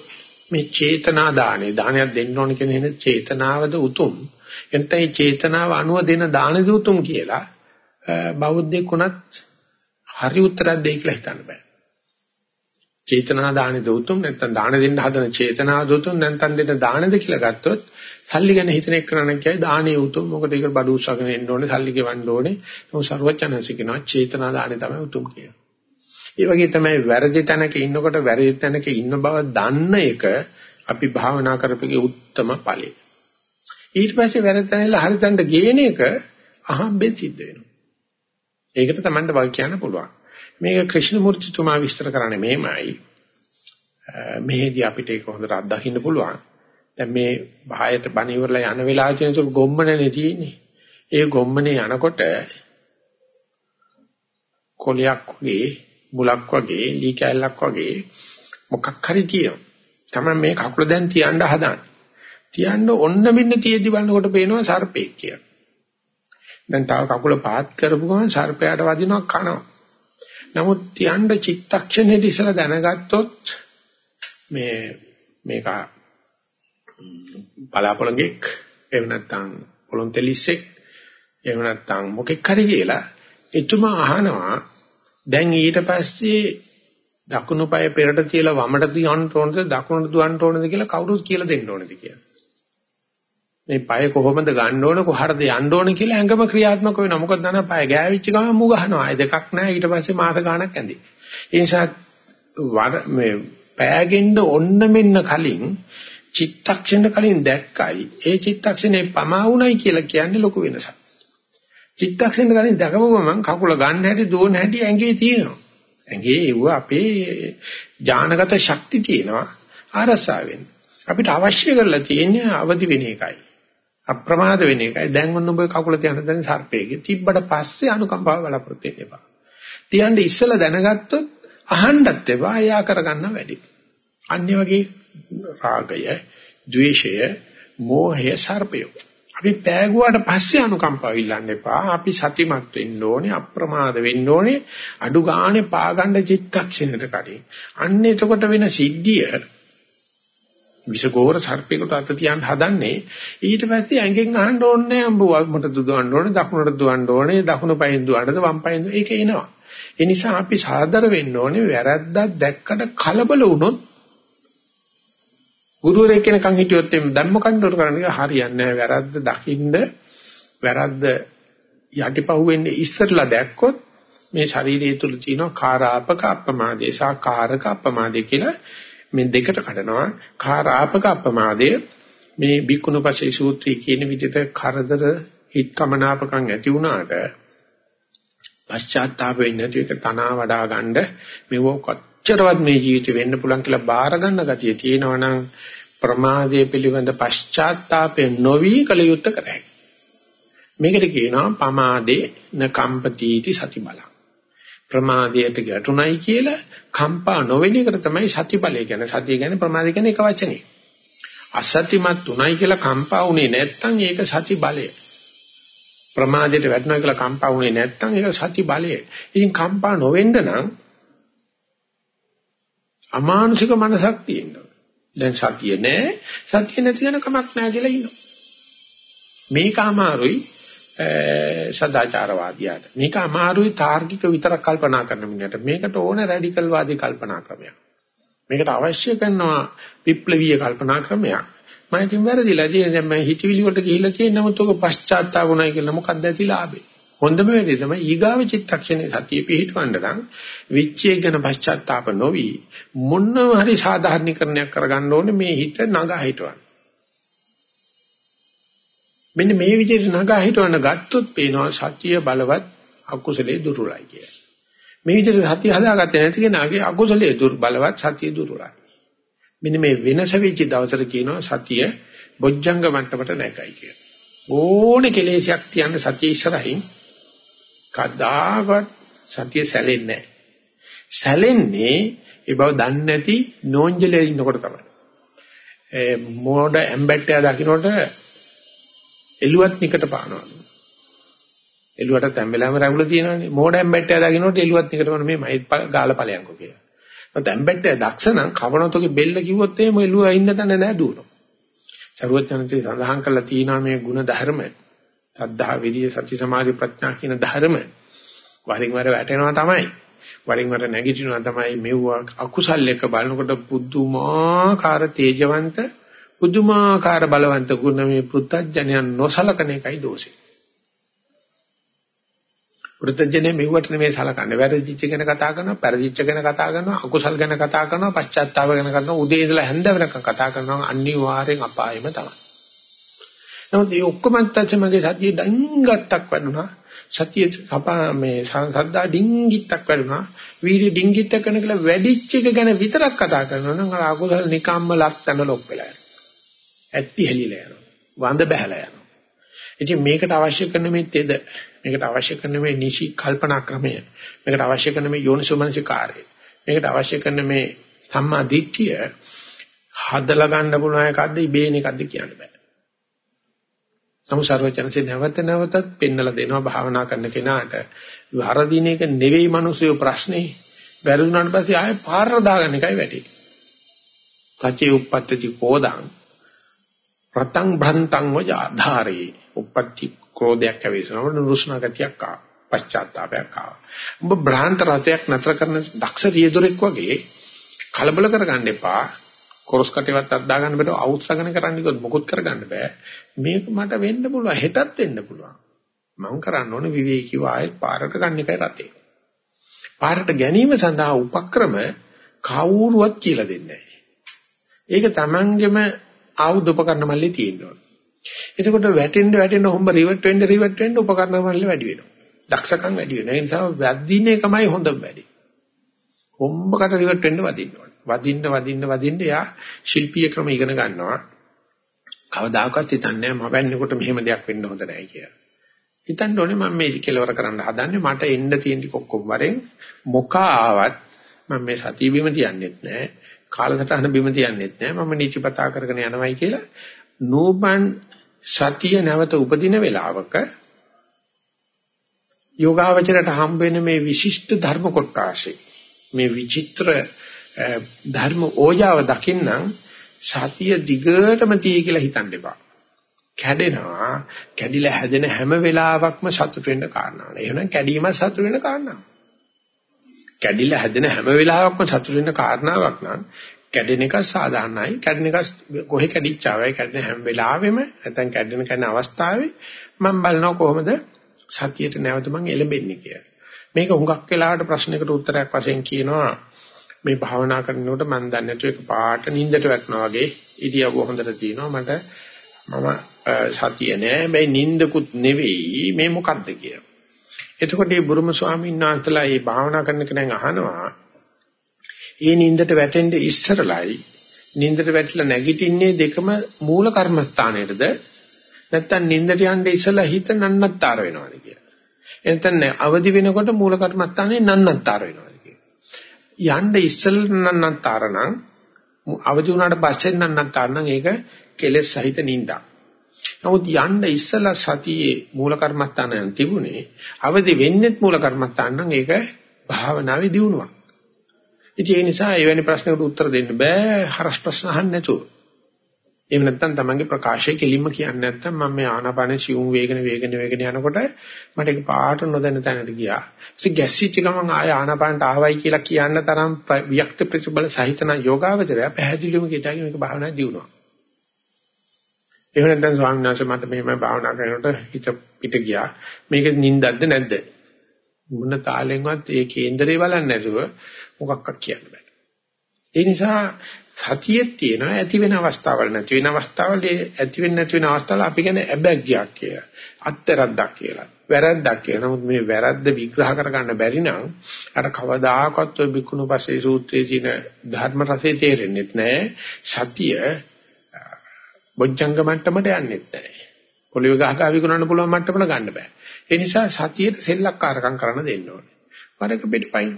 මේ චේතනා දානෙ දානයක් දෙන්න ඕන කියන එන චේතනාවද උතුම්. එතන මේ චේතනාව අනුව දෙන දානෙද උතුම් කියලා බෞද්ධයෙක් උනත් හරි උත්තරයක් දෙයි කියලා හිතන්න බෑ. චේතනා දානෙද උතුම් නැත්නම් දාන දෙන්න හදන චේතනාවද උතුම් නැත්නම් දෙන්න දානෙද කියලා ගත්තොත් සල්ලි ගැන හිතන එක කරන්න කියයි දානේ උතුම් මොකද ඒක බඩු උස්සගෙන එන්න ඕනේ සල්ලි ගෙවන්න ඕනේ ඒක ਸਰවඥාන්සි කියනවා චේතනා දානේ තමයි උතුම් කියලා. ඒ වගේ තමයි වැරදි තැනක ඉන්නකොට වැරදි තැනක ඉන්න බව දන්න එක අපි භාවනා කරපෙගේ උත්තරම ඵලෙ. ඊට පස්සේ වැරදි තැනilla හරි තැනට ගේන එක අහම්බෙන් සිද්ධ වෙනවා. ඒකට Tamanට වග කියන්න පුළුවන්. මේක ක්‍රිෂ්ණමූර්තිතුමා විස්තර කරන්නේ මෙහෙමයි. මෙහෙදී අපිට ඒක හොඳට අත්දකින්න පුළුවන්. දැන් මේ බාහයට බණ ඉවරලා යන වෙලාවේ තියෙන සුළු ගොම්මනේ තියෙන්නේ. ඒ ගොම්මනේ යනකොට කොලයක් වගේ, මුලක් වගේ, ලී කැල්ලක් වගේ මොකක් හරි තියෙනවා. තමයි මේ කකුල දැන් තියන්න හදන්නේ. තියන්න ඔන්න මෙන්න තියෙදි බලනකොට පේනවා සර්පෙක් කියලා. දැන් තව කකුල පාත් කරපු ගමන් සර්පයාට වදිනවා කනවා. නමුත් තියන්න චිත්තක්ෂණයට ඉස්සලා දැනගත්තොත් මේ මේක බලාපොළොන්ගෙක් එහෙම නැත්නම් පොළොන්තෙලිස්සෙක් එහෙම නැත්නම් මොකෙක් හරි කියලා එතුමා අහනවා දැන් ඊට පස්සේ දකුණු පාය පෙරට තියලා වමට තියන්න ඕනද දකුණට දුවන්න ඕනද කියලා කවුරුත් කියලා දෙන්න ඕනද කියලා මේ පය කොහොමද ගන්න ඕන කොහටද යන්න ඕන කියලා ඇඟම ක්‍රියාත්මක වෙනවා. මොකද දන පය ගෑවිච්ච ගමන් මු ගහනවා. ඒ දෙකක් නැහැ. ඊට පස්සේ මාස ගාණක් ඇඳි. ඒ නිසා මේ පෑගෙන්න ඔන්න මෙන්න කලින් චිත්තක්ෂණ කලින් දැක්කයි. ඒ චිත්තක්ෂණේ පමා වුණයි කියලා කියන්නේ ලොකු වෙනසක්. චිත්තක්ෂණ කලින් දැකපු ගමන් කකුල ගන්න හැටි දුවන හැටි ඇඟේ තියෙනවා. ඇඟේ ඒව අපේ ඥානගත ශක්ති තියෙනවා. ආරසාවෙන්. අපිට අවශ්‍ය කරලා තියෙන්නේ අවදි වෙන එකයි. අප්‍රමාද වෙන එකයි. දැන් ඔන්න ඔබ කකුල තියන දැන් සර්පේගේ තිබ්බට පස්සේ අනුකම්පාව බලාපොරොත්තු වෙන්න එපා. තියන්න ඉස්සලා දැනගත්තොත් අහන්නත් එපා. එයා කරගන්න වැඩි. අන්නේ වගේ රාගය, ద్వේෂය, මෝහය සර්පය. අපි පෑගුවාට පස්සේ අනුකම්පාව ඉල්ලන්න එපා. අපි සතිමත් වෙන්න ඕනේ, අප්‍රමාද වෙන්න ඕනේ. අඩු ගානේ පාගන්න චිත්තක්ෂණයට කලින්. අන්න එතකොට වෙන සිද්ධිය විසගෝර සර්පේකට අත තියන්න හදන්නේ ඊට පස්සේ ඇඟෙන් අහන්න ඕනේ අඹ මොකටද දුවන්න ඕනේ දකුණට දුවන්න ඕනේ දකුණු පයින් දුවන්නද වම් පයින් ඒක එනවා ඒ නිසා අපි සාදර වෙන්න ඕනේ වැරද්දක් දැක්කට කලබල වුණොත් ගුරුවරයෙක් කෙනකන් හිටියොත් එම් ධර්ම කණ්ඩෝර කරන්නේ? හරියන්නේ නැහැ. වැරද්ද දකින්න වැරද්ද යටිපහුවෙන්නේ ඉස්සරලා දැක්කොත් මේ ශරීරය තුල තියෙන කාරාපක අප්‍රමාදේ සහ කාරක අප්‍රමාදේ කියලා මේ දෙකට කඩනවා. කාරාපක අප්‍රමාදය මේ බිකුණුපසේ සූත්‍රයේ කියන විදිහට කරදර හිත් කමනාපකම් ඇති වුණාට පශ්චාත්තාප වෙන්නේ නැති එක තනවා වඩා ගන්න මේව කොච්චරවත් මේ ජීවිතේ වෙන්න පුළුවන් කියලා බාර ගන්න ගතිය තියෙනවා නම් ප්‍රමාදයේ පිළිබඳ පශ්චාත්තාපේ නොවි කලියුත් කරයි මේකට කියනවා පමාදේ න කම්පතිටි සති බලං ප්‍රමාදයට ගැටුණයි කියලා කම්පා නොවෙන එකට තමයි සති බලය කියන්නේ. සතිය කියන්නේ ප්‍රමාදය කියන්නේ එක වචනේ. අසතිමත් උණයි කියලා කම්පා වුණේ නැත්නම් ඒක සති බලය. ප්‍රමාදයට වැටුණා කියලා කම්පා වුණේ නැත්නම් ඒක සති බලය. ඉතින් කම්පා නොවෙන්න නම් අමානුෂික මනසක් තියෙනවා. දැන් සතිය නෑ. සතිය නැති වෙන කමක් නෑ කියලා ඉන්නවා. මේක අමාරුයි සදාචාරවාදියාට. මේක අමාරුයි තාර්කික විතරක් කල්පනා කරන මිනිහට. මේකට ඕන රැඩිකල් වාදී කල්පනා ක්‍රමයක්. මේකට අවශ්‍ය කරනවා විප්ලවීය කල්පනා ක්‍රමයක්. මම ඉතින් වැරදිලා තියෙන දැන් මම හිතවිලි වලට ගිහිල්ලා තියෙන නමුත් ඔක පශ්චාත්තාපුණයි කියලා මොකක්ද ඇති ලාභේ? හොඳම වෙලේ තමයි ඊගාව චිත්තක්ෂණේ සතිය පිහිටවන්න නම් විච්ඡේ ගැන පශ්චාත්තාප නොවි මොනම හරි සාධාරණීකරණයක් කරගන්න ඕනේ මේ හිත නගා හිටවන්න. මෙන්න මේ විදිහට නගා හිටවන්න ගත්තොත් පේනවා සතිය බලවත් අකුසලයේ දුර්වලයි කියලා. මේ විදිහට සතිය හදාගත්තේ නැති කෙනාගේ අකුසලයේ දුර්බලවත් සතිය දුර්වලයි. මෙන්න මේ වෙනස වෙච්ච දවසට කියනවා සතිය බොජ්ජංග මට්ටමට නැගයි කියලා. ඕනේ කෙලෙසයක් තියන්න සතිය ඉස්සරහින් කදාවත් සතිය සැලෙන්නේ නැහැ. සැලෙන්නේ ඒ බව දන්නේ නැති නෝන්ජලයේ ඉන්නකොට තමයි. ඒ මොඩ ඇම්බැට්ටය දකින්නට එළුවත් නිකට පානවලු. එළුවට තැම්බෙලාම රැවුල තියෙනවානේ. මෝඩ ඇම්බැට්ටය දකින්නොත් එළුවත් නිකට පාන මේ මයිත් ගාලා ඵලයන්කෝ කියලා. මත ඇම්බැට්ටය දක්ෂ නම් කවනතෝගේ බෙල්ල කිව්වොත් එහෙම එළුව ඉන්න තැන නෑ දුවනවා. සරුවචනන්සේ සඳහන් කරලා තියෙනවා මේ ಗುಣ ධර්ම. සද්ධා විරිය සති සමාධි ප්‍රඥා කියන ධර්ම. වරින් වර වැටෙනවා තමයි. වරින් වර නැගිටිනවා තමයි මෙව්ව අකුසල් එක බලනකොට පුදුමාකාර තේජවන්ත පුදුමාකාර බලවන්ත ගුණ මේ පෘථජ්ජනයන් නොසලකන එකයි දෝෂේ. පෘථජ්ජනේ මෙවට නෙමෙයි සලකන්නේ. වැරදිච්ච ගැන කතා කරනවා, පෙරදිච්ච ගැන කතා කරනවා, අකුසල් ගැන කතා කරනවා, පශ්චාත්තාව ගැන කරනවා, උදේ ඉඳලා හැන්ද වෙනකන් කතා කරනවා අනිවාර්යෙන් අපායෙම තමයි. නමුත් මේ ඔක්කොම තත්ත්වයේ සතිය ඩංගත්තක් වඩුණා. සතිය සපා මේ සද්දා ඩිංගිත්තක් වැඩුණා වීර්ය ඩිංගිත්ත කරන කියලා වැඩිච්ච එක ගැන විතරක් කතා කරනවා නම් අර අකුසල නිකම්ම ලක්තන ලොක් වෙලා යනවා ඇත්ටි හෙලිලා යනවා. වඳ බහැලා යනවා. ඉතින් මේකට අවශ්‍ය කරන මේ තෙද මේකට අවශ්‍ය කරන මේ නිසි කල්පනා ක්‍රමය මේකට අවශ්‍ය කරන මේ යෝනිසෝමනසිකාරය මේකට අවශ්‍ය කරන මේ සම්මා දිට්ඨිය හදලා ගන්න පුළුවන් එකක්ද ඉබේන එකක්ද කියන්න බෑ. නමුත් සර්වචනසේ නැවත නැවතත් පෙන්නලා දෙනවා භාවනා කරන කෙනාට. වරදින එක නෙවෙයි මිනිස්සු ප්‍රශ්නේ. වැරදුනාට පස්සේ ආයෙ පාර දාගන්න එකයි වැඩි. සත්‍ය උප්පත්ති කෝදං. රතං භ්‍රන්තං වජාධාරේ උප්පත්ති ක්‍රෝධයක් ඇවිස්සනකොට නුරුස්නා ගතියක් ආ පශ්චාත්තාපයක් ආ ඔබ භ්‍රාන්ත රතයක් නතර කරන දක්ෂ රියදොරෙක් වගේ කලබල කරගන්න එපා. කොරස් කටේවත් අද්දා ගන්න බෑ අවුත්සගෙන කරන්න කිව්වොත් මොකොත් කරගන්න බෑ මේක මට වෙන්න පුළුවන් හෙටත් වෙන්න පුළුවන් මම කරන්න ඕනේ විවේකීව ආයෙත් පාරට ගන්න එකයි රතේ පාරට ගැනීම සඳහා උපක්‍රම කවුරුවත් කියලා දෙන්නේ නැහැ ඒක තමන්ගෙම ආයුධ උපකරණ මල්ලේ තියෙනවා. එතකොට වැටෙන්න වැටෙන්න හොම්බ රිවර්ට් වෙන්න රිවර්ට් වෙන්න උපකරණ මල්ලේ වැඩි වෙනවා. දක්ෂකම් වැඩි වෙනවා. ඒ නිසා වැදින එකමයි හොඳම වැඩි. හොම්බකට රිවර්ට් වෙන්න වදින්න ඕනේ. වදින්න වදින්න වදින්න යා ශිල්පීය ක්‍රම ඉගෙන ගන්නවා. කවදාකවත් හිතන්නේ මම වැන්නකොට මෙහෙම දෙයක් වෙන්න හොඳ නැහැ කියලා. හිතන්න ඕනේ මම මේ කෙලවර කරන්න හදන්නේ මට එන්න තියෙන කොක්කොම වරෙන් මොකා ආවත් මම මේ සතිය බිම තියන්නෙත් නැහැ. කාලසටහන බිම තියන්නෙත් නෑ මම නිචිපතා කරගෙන යනවයි කියලා නූපන් සතිය නැවත උපදින වෙලාවක යෝගාවචරයට හම්බ වෙන මේ විශිෂ්ට ධර්ම කොටාසේ මේ විචිත්‍ර ධර්ම ඕජාව දකින්නම් සතිය දිගටම තියේ කියලා හිතන්න එපා. කැඩෙනවා. කැඩිලා හැදෙන හැම වෙලාවකම සතුට වෙන්න කාරණාවක්. එහෙනම් කැඩීම සතුට වෙන්න කාරණාවක්. කැඩිලා හැදෙන හැම වෙලාවකම සතුට වෙන්න කාරණාවක් නම් කැඩෙන එක සාධාරණයි. කැඩෙන එක කොහෙ කැඩිච්චාවයි කැඩෙන හැම වෙලාවෙම නැත්නම් කැඩෙන කන අවස්ථාවේ මම බලනවා කොහොමද සතියට නැවත මම එළඹෙන්නේ කියලා. මේක හුඟක් වෙලාවට ප්‍රශ්නයකට උත්තරයක් වශයෙන් කියනවා මේ භාවනා කරනකොට මම දන්නේ නැතුව එක පාට නිින්දට වැටෙනවා වගේ ඉරියව්ව හොඳට තියෙනවා මට මම සතිය නෑ මේ නිින්දකුත් නෙවෙයි මේ මොකද්ද කියලා. එතකොට මේ බුරුම ස්වාමීන් වහන්සේලා මේ භාවනා කරන කෙනෙක් අහනවා ඒ නිින්දට වැටෙන්න ඉස්සරලයි නිින්දට වැටිලා නැගිටින්නේ දෙකම මූල කර්මස්ථානයේද නැත්තම් නිින්දට යන්න ඉස්සලා හිත නන්නත්තර වෙනවද කියලා. එතන අවදි වෙනකොට මූල කර්මස්ථානේ නන්නත්තර වෙනවද කියලා. යන්න ඉස්සල නන්නත්තර නම් අවදි වුණාට පස්සේ නන්නත්තර නම් ඒක කෙලෙස් සහිත නිින්දක්. නමුත් යන්න ඉස්සලා සතියේ මූල කර්මස්ථානයන් තිබුණේ අවදි වෙන්නෙත් මූල කර්මස්ථාන නම් ඒක භාවනාවේ දියුණුවක්. ඉතින් ඒ නිසා එවැනි ප්‍රශ්නකට උත්තර දෙන්න බෑ හරස් ප්‍රශ්න අහන්න නැතුව. එහෙම නැත්නම් තමන්ගේ ප්‍රකාශය කෙලින්ම කියන්නේ නැත්නම් මම මේ ආනාපාන සිවුම් වේගන වේගන වේගන යනකොට මට ඒක පාට නොදැන තැනට ගියා. ඉතින් ගැස්සිච්ච ගමන් ආය ආනාපානට ආවයි කියලා කියන්න තරම් වික්ත ප්‍රතිබල සහිතන යෝගාවචරය පැහැදිලිවම කියතයි මේක භාවනා දියුණුව. එහෙම නැත්නම් ස්වාමීන් වහන්සේ මට මෙහෙම භාවනා කරනකොට හිත පිට ගියා. මේක නිින්දක්ද නැද්ද? මොන තාලෙන්වත් ඒ කේන්දරේ බලන්නේ නැතුව මොකක්වත් කියන්න බෑ. ඒ නිසා සතියෙත් තියෙනවා ඇති වෙන අවස්ථාවල් නැති වෙන අවස්ථාවල් ඇති වෙන්නේ නැති වෙන අවස්ථාවල් අපි කියන්නේ ඇබැග්ගයක් කියලා. අත්තරද්දක් කියලා. වැරද්දක් කියලා. නමුත් මේ වැරද්ද විග්‍රහ කරගන්න බැරි නම් අර කවදාකවත් ඔය බිකුණු පසේ සූත්‍රයේ තියෙන ධර්ම රසය තේරෙන්නේ නැහැ. සතිය බොජ්ජංග මට්ටමට යන්නේ නැහැ. පොළවේ ගහ ගහ විකුණන්න පුළුවන් මට්ටමට ගන්න බෑ. ඒ නිසා සතියට සෙල්ලක්කාරකම් කරන්න දෙන්න ඕනේ. වරක පිටපයින්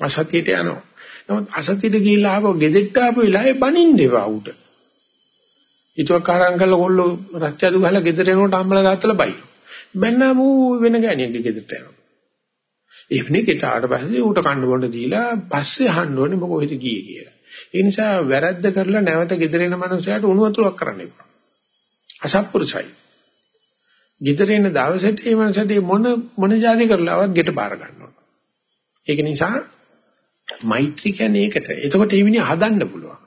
අසතියට යනවා. නමුත් අසතියට ගිහිල්ලා ආපහු ගෙදෙට්ට ආපු වෙලාවේ බනින්න එපා උට. ඊටවකාරම් කළා කොල්ලෝ රච්චාදු ගහලා ගෙදර එනකොට අම්මලා තාත්තලා බයි. බැන්නම ඌ වෙන ගෑණියෙක්ගේ ගෙදරට යනවා. එවනේ ගෙටාට පස්සේ ඌට කන්න බොන්න දීලා පස්සේ අහන්න ඕනේ මොකෝ හිත ගියේ කියලා. ඒ නිසා වැරද්ද කරලා නැවත ගෙදර එන මනුස්සයාට උණු වතුරක් කරන්න එපා. අසත්පුරුසයි. ගෙදර එන දවසට මේ මනුස්සයාට මොන මොන જાති කරලාවත් ගෙට බාර ගන්නවා. ඒක නිසා මෛත්‍රී කියන්නේ ඒකට. එතකොට මේ මිනිහ හදන්න පුළුවන්.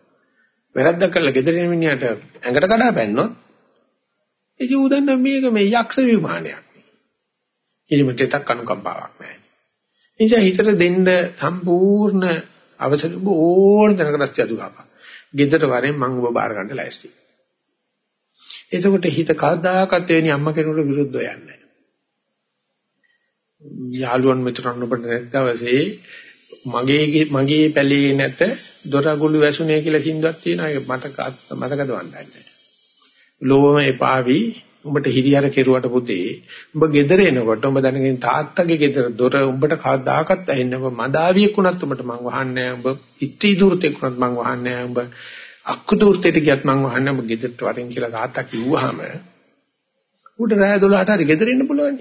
වැරද්ද කරලා ගෙදර එන මිනිහට ඇඟට කඩා බැන්නොත් ඒක උදන්න මේක මේ යක්ෂ විමානයක්. කිසිම දෙයක් අනුකම්පාවක් නැහැ. එනිසා හිතට දෙන්න සම්පූර්ණ අවසර ඕන තැනකට රස්තිය දුවපන්. ගෙදර වරෙන් මම ඔබ බාර ගන්න ලෑස්තියි. එතකොට හිත කවදාකවත් වෙන්නේ අම්මා කෙනෙකුට විරුද්ධව යන්නේ නැහැ. යාළුවන් මෙතරම් ඔබට නැත්දවසේ මගේ මගේ පැලේ නැත දොරගුළු වැසුනේ කියලා සින්දුවක් තියෙනවා. ඒක මට මතකද වන්දන්නේ. ලෝවම එපාවි. උඹට හිරියර කෙරුවට පුතේ උඹ ගෙදර එනකොට උඹ දැනගෙන තාත්තගේ ගෙදර දොර උඹට කවදාකවත් ඇහෙන්නේ නැහැ මදාවියෙක් වුණත් උඹට මං වහන්නේ නැහැ. උඹ ඉත්‍රි දුර්තෙක් වුණත් මං වහන්නේ නැහැ. උඹ අක්කු දුර්තෙට ගියත් මං වහන්නේ උඹ ගෙදරට වරින් කියලා තාත්තා කිව්වහම උඩ රෑ 12ට හරි ගෙදර එන්න පුළුවන්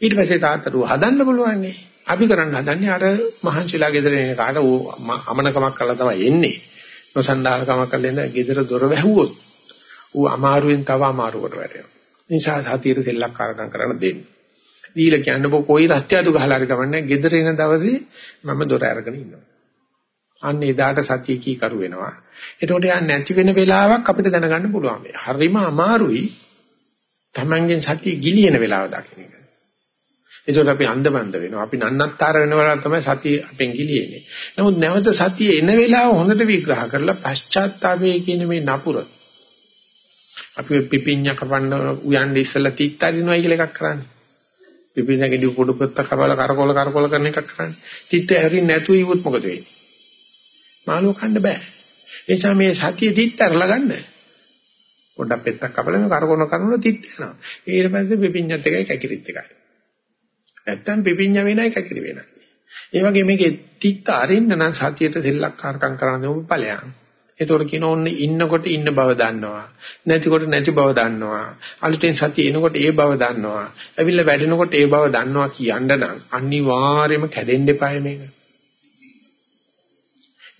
ඊට පස්සේ තාත්තට හදන්න පුළුවන් නේ අපි කරන්න හදන්නේ අර මහන්සිලා ගෙදර එන කාට ඌ අමනකමක් කරලා තමයි එන්නේ. නොසන්ඩාලකමක් කරලා එන ගෙදර දොර වැහුවොත් ඌ අමාරුවෙන් තව අමාරුවට වැටෙනවා. නිසා සතියේ සෙල්ලක්කාරකම් කරන්න දෙන්න. දීලා කියන්න බෝ කොයි රත්යදු ගහලා හරි ගමන්නේ ගෙදර එන දවසේ මම දොර අරගෙන ඉන්නවා. අන්න එදාට සතිය කී කරු වෙනවා. එතකොට යන්නේ නැති වෙන වෙලාවක් අපිට දැනගන්න පුළුවන්. හරිම අමාරුයි. Tamangen සතිය ගිලින වෙලාව දකින්න එක. ඒකට අපි අන්ධබන්ද වෙනවා. අපි නන්නත්තර වෙනවා තමයි සතිය අපෙන් ගිලියෙන්නේ. නමුත් නැවත සතිය එන වෙලාව හොඳට විග්‍රහ කරලා පශ්චාත්තාපයේ කියන මේ නපුර අපි පිපිඤ්ඤ කපන්න උයන්නේ ඉස්සලා තිත්තරිනවයි කියලා එකක් කරන්නේ. පිපිඤ්ඤ ගෙඩි පොඩු පොත්ත කපලා කරකොල කරකොල කරන එකක් කරන්නේ. තිත්ත ඇරින් නැතුව ඉවොත් මොකද වෙන්නේ? මාළුව කන්න බෑ. ඒ නිසා මේ සතිය තිත්තරලා ගන්න. පොඩක් පෙත්තක් කපලා කරකොල කරනවා තිත්ත යනවා. ඊට පස්සේ පිපිඤ්ඤත් එකයි කැකිරිත් එකයි. නැත්තම් පිපිඤ්ඤ වෙනයි කැකිරි වෙනයි. ඒ වගේ මේකේ තිත්ත අරින්න නම් සතියට සෙල්ලක්කාරකම් කරන්න ඕන ඵලයන්. ඒතකොට කියන ඕන්නේ ඉන්නකොට ඉන්න බව දන්නවා. නැතිකොට නැති බව දන්නවා. අලුතෙන් සතිය එනකොට ඒ බව දන්නවා. ඇවිල්ලා වැඩෙනකොට ඒ බව දන්නවා කියන්න නම් අනිවාර්යයෙන්ම කැඩෙන්න එපාය මේක.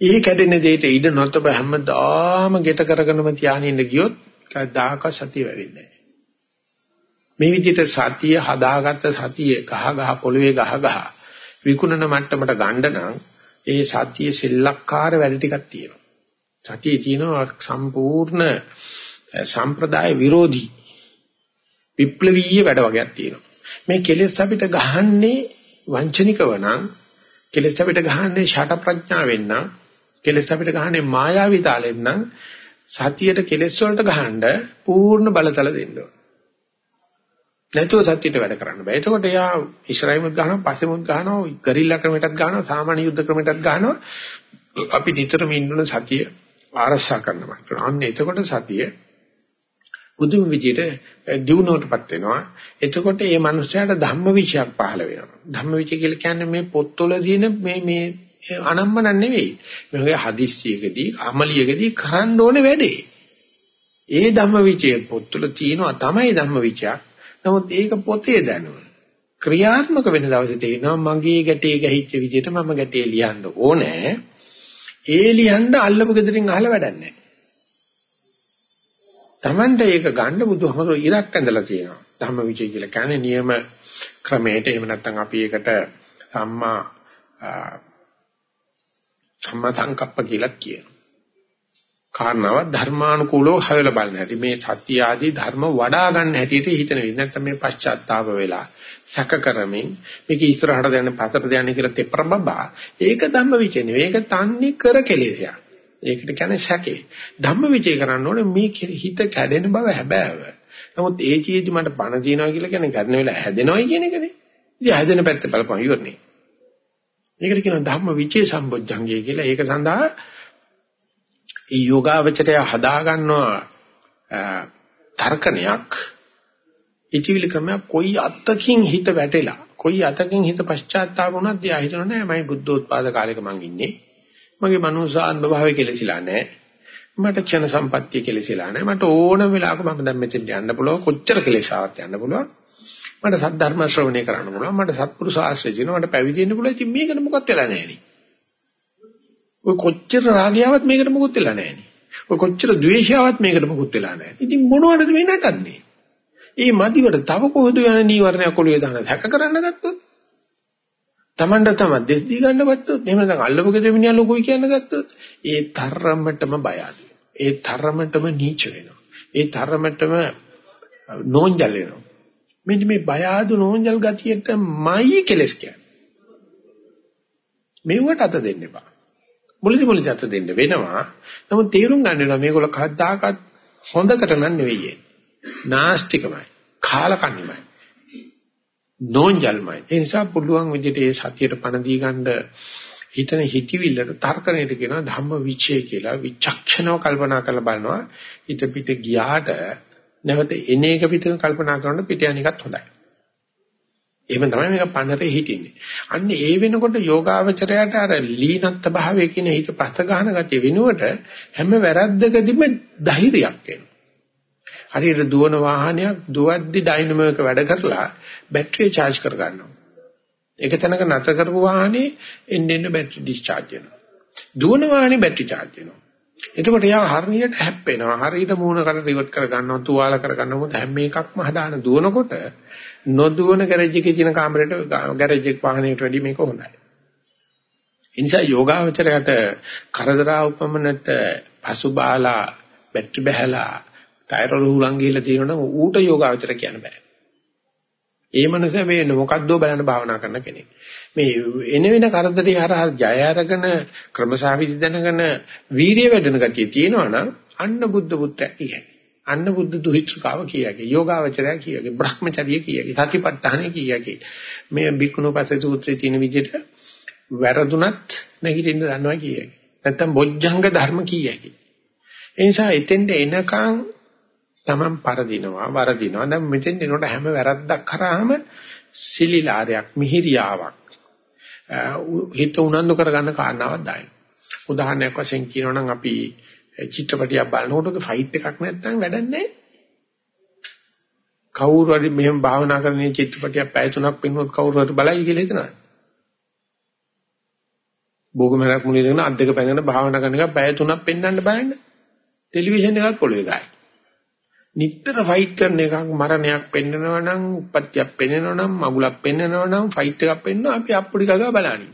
ඒ කැඩෙන දෙයට ඉඩ නොතබ හැමදාම ගෙත කරගෙනම තියාගෙන ඉන්න ගියොත් කවදාක සතිය වෙන්නේ නැහැ. මේ විදිහට සතිය හදාගත්ත සතිය ගහ ගහ පොළවේ ගහ ගහ විකුණන මට්ටමට ගන්න නම් ඒ සතිය සෙල්ලක්කාර වැඩ ටිකක් තියෙනවා. සතියේ තියෙනවා සම්පූර්ණ සම්ප්‍රදාය විරෝධී විප්ලවීය වැඩ වගේක් තියෙනවා. මේ කෙලෙස් අපිට ගහන්නේ වංචනිකව නම් කෙලෙස් අපිට ගහන්නේ ෂට ප්‍රඥාවෙන් නම් කෙලෙස් අපිට ගහන්නේ මායාවී තාලෙන් නම් සතියට කෙලෙස් වලට ගහන්න පූර්ණ බලතල දෙන්න ඕන. නැතුව සත්‍යයට වැඩ කරන්න බෑ. එතකොට එයා ඉස්රායිමුත් ගහනවා, පස්සෙමුත් ගහනවා, ගරිල්ලා ක්‍රමයටත් ගහනවා, සාමාන්‍ය යුද්ධ ක්‍රමයටත් ගහනවා. අපි නිතරම ඉන්නුන සතිය ආරක්ෂා කරනවා. අන්න එතකොට සතිය බුදුම විදියට දිනුවටපත් වෙනවා. එතකොට මේ මනුස්සයාට ධම්මවිචයක් පහළ වෙනවා. ධම්මවිචය කියලා කියන්නේ මේ පොත්වල තියෙන මේ මේ අනම්මන නෙවෙයි. මේ හදිස්සියකදී අමලියකදී කරන්න ඕනේ වැඩේ. ඒ ධම්මවිචය පොත්වල තියෙනවා තමයි ධම්මවිචයක්. නමුත් ඒක පොතේ දැනුම. ක්‍රියාත්මක වෙන දවසේ තේරෙනවා මගේ ගැටේ ගැහිච්ච විදිහට මම ගැටේ ලියන්න ඕනේ. ඒ ලියන්න අල්ලපු gedirin අහලා වැඩක් නැහැ. Tamanda ඒක ගන්න බුදුහමෝ ඉරක් ඇඳලා තියෙනවා. ධම්මවිචය කියලා කියන්නේ නියම ක්‍රමයට එහෙම නැත්නම් අපි ඒකට සම්මා සම්මා සංකප්ප කියලා කියනවා. කාරණාව ධර්මානුකූලව හොයලා බලන්න හැටි. මේ සත්‍ය ආදී ධර්ම වඩා ගන්න හැටියට හිතන වෙයි නැත්නම් මේ පශ්චාත්තාප වෙලා සැක කරමින් මේක ඉස්සරහට යන පතට යන කියලා තෙප්‍රබබා ඒක ධම්ම විචේ නෙවෙයි. ඒක තන්නේ කර කෙලෙසයක්. ඒකට කියන්නේ සැකේ. ධම්ම විචේ කරන්න ඕනේ මේ හිත කැඩෙන බව හැබෑව. නමුත් ඒ චීදි මට පණ තියනවා කියලා කියන්නේ ගන්න වෙලා හැදෙනවයි කියන එකනේ. ඉතින් හැදෙන පැත්ත බලපන් ඉවරනේ. ඒකට කියනවා ධම්ම විචේ සම්බොජ්ජංගය කියලා. ඒක සඳහා ඒ යෝගාවචරය හදා ගන්නවා තර්කණයක් ඉතිවිලි ක්‍රමයක් කොයි අත්තකින් හිත වැටෙලා කොයි අතකින් හිත පශ්චාත්තාප වුණත් දිහා හිතන නෑ මම බුද්ධෝත්පාද කාලෙක මං ඉන්නේ. මගේ මනුසාන් භාවය කෙලසිලා නෑ. මට ක්ෂණ සම්පත්තිය කෙලසිලා නෑ. මට ඕන වෙලාවක මම දැන් මෙතෙන් යන්න පුළුවන්. කොච්චර කෙලෙසාවක් යන්න පුළුවන්. මට සද්ධර්ම ශ්‍රවණය කරන්න පුළුවන්. මට සත්පුරුෂ ආශ්‍රය දිනන මට පැවිදි වෙන්න පුළුවන්. ඉතින් මේකට මොකක්ද වෙලා නෑනේ ඔය කොච්චර රාගයවත් මේකට මොකුත් වෙලා නෑනේ. ඔය කොච්චර ද්වේෂයවත් මේකට මොකුත් වෙලා නෑ. ඉතින් මොනවටද මේ නටන්නේ? ඒ මදිවට තව කොහොද යන නීවරණයක් ඔළුවේ දාන හැක කරන්න ගත්තොත් Tamanda තම දෙස් දී ගන්න ගත්තොත් එහෙම නැත්නම් අල්ලපු ගෙදෙමිනියා ලොකුයි කියන්න ගත්තොත් ඒ තරමටම බය ඒ තරමටම නීච වෙනවා. ඒ තරමටම නෝන්ජල් වෙනවා. මෙන්න මේ බය ආදු නෝන්ජල් ගතියටමයි කෙලස් කියන්නේ. මෙවට අත දෙන්න එපා. මුලදි මුලදි අත දෙන්න වෙනවා. නමුත් තේරුම් ගන්න වෙනවා මේගොල්ල කද්දාකත් හොඳකට නන් නෙවෙයි. නාස්තිකමයි. කාලකන්නිමයි. නෝන්ජල්මයි. ඒ නිසා පුළුවන් විදිහට ඒ සතියට පණ දී ගන්න හිතන හිතවිල්ලට තර්කණයට කියනවා ධම්ම විචය කියලා විචක්ෂණව කල්පනා කරලා බලනවා. හිත පිට ගියාට නැවත එන එක පිට කල්පනා කරනකොට පිට යන එකත් හොඳයි. එහෙම තමයි මේක පන්නරේ හිටින්නේ. අන්න ඒ වෙනකොට යෝගාවචරයට අර ලීනත්ත භාවය කියන හිත පස්ස ගන්න ගතිය වෙනුවට හැම වැරද්දකදීම ධෛර්යයක් එනවා. හරියට දුවන වාහනයක් දුවද්දි ඩයිනමෝ එක වැඩ කරලා බැටරිය charge කර ගන්නවා. ඒක තැනක නැතර කරපු වාහනේ එන්න එන්න බැටරි discharge වෙනවා. දුවන වාහනේ බැටරි charge වෙනවා. එතකොට යා හරියට හැප්පෙනවා. හරියට මූණ කරලා රිවර්ට් කර ගන්නවා, තුවාල කර ගන්නවා. හැම එකක්ම හදාන දුවනකොට නොදුවන ගෑරේජ් එකේ තියෙන කාමරේට ගෑරේජ් එක වාහනයකට වැඩිය මේක හොඳයි. ඒ නිසා යෝගාවචරයට කරදරා උපමනට පසුබාලා බැටරි බහැලා ටයර් වල හුලං ගිහිල්ලා තියෙනවනම් ඌට යෝගාවචර කියන්න බෑ. ඒ මනස මේ මොකද්දෝ බලන්න භාවනා කරන කෙනෙක්. මේ එන වෙන කරදරේ හරහා ජය අරගෙන ක්‍රමසාවිදි දැනගෙන වීරිය වැඩෙන ගතිය තියෙනවනම් අන්න බුද්ධ පුත්‍රය කියන්නේ. අන්න බුද්ධ දුහිතෘකාව කියකි. යෝගාවචරය කියකි. බ්‍රහ්මචර්ය කියකි. සතිපට්ඨාන කියකි. මේ බික්කුණුපසේ සූත්‍රයේ තියෙන විදිහට වැරදුනත් නැගිටින්න දන්නවා කියකි. නැත්තම් බොජ්ජංග ධර්ම කියකි. ඒ නිසා එතෙන්ට එනකන් Taman පරදිනවා වරදිනවා. දැන් මෙතෙන් එනකොට හැම වැරද්දක් කරාම සිලිලාරයක් මිහිරියාවක් හිත උනන්දු කරගන්න කාරණාවක් දායි. උදාහරණයක් වශයෙන් කියනවා නම් අපි චිත්‍රපටියක් බලනකොට ෆයිට් එකක් නැත්නම් වැඩක් නැහැ. කවුරු හරි මෙහෙම භාවනා කරන චිත්‍රපටියක් පැය තුනක් පින්නොත් කවුරු හරි බලයි කියලා හිතනවා. බෝගමරක් මුලින් දෙන අත් දෙක පැනගෙන භාවනා කරන එක පැය තුනක් පෙන්වන්න බලන්න. ටෙලිවිෂන් එකක් පොළවේ ගායි. නිතර ෆයිට් කරන එකක් මරණයක් පෙන්නනවා නම් උපත්තියක් පෙන්නනවා නම් මගුලක් පෙන්නනවා නම් ෆයිට් එකක් පෙන්නනවා අපි අප්පුඩි ගගා බලන්නේ.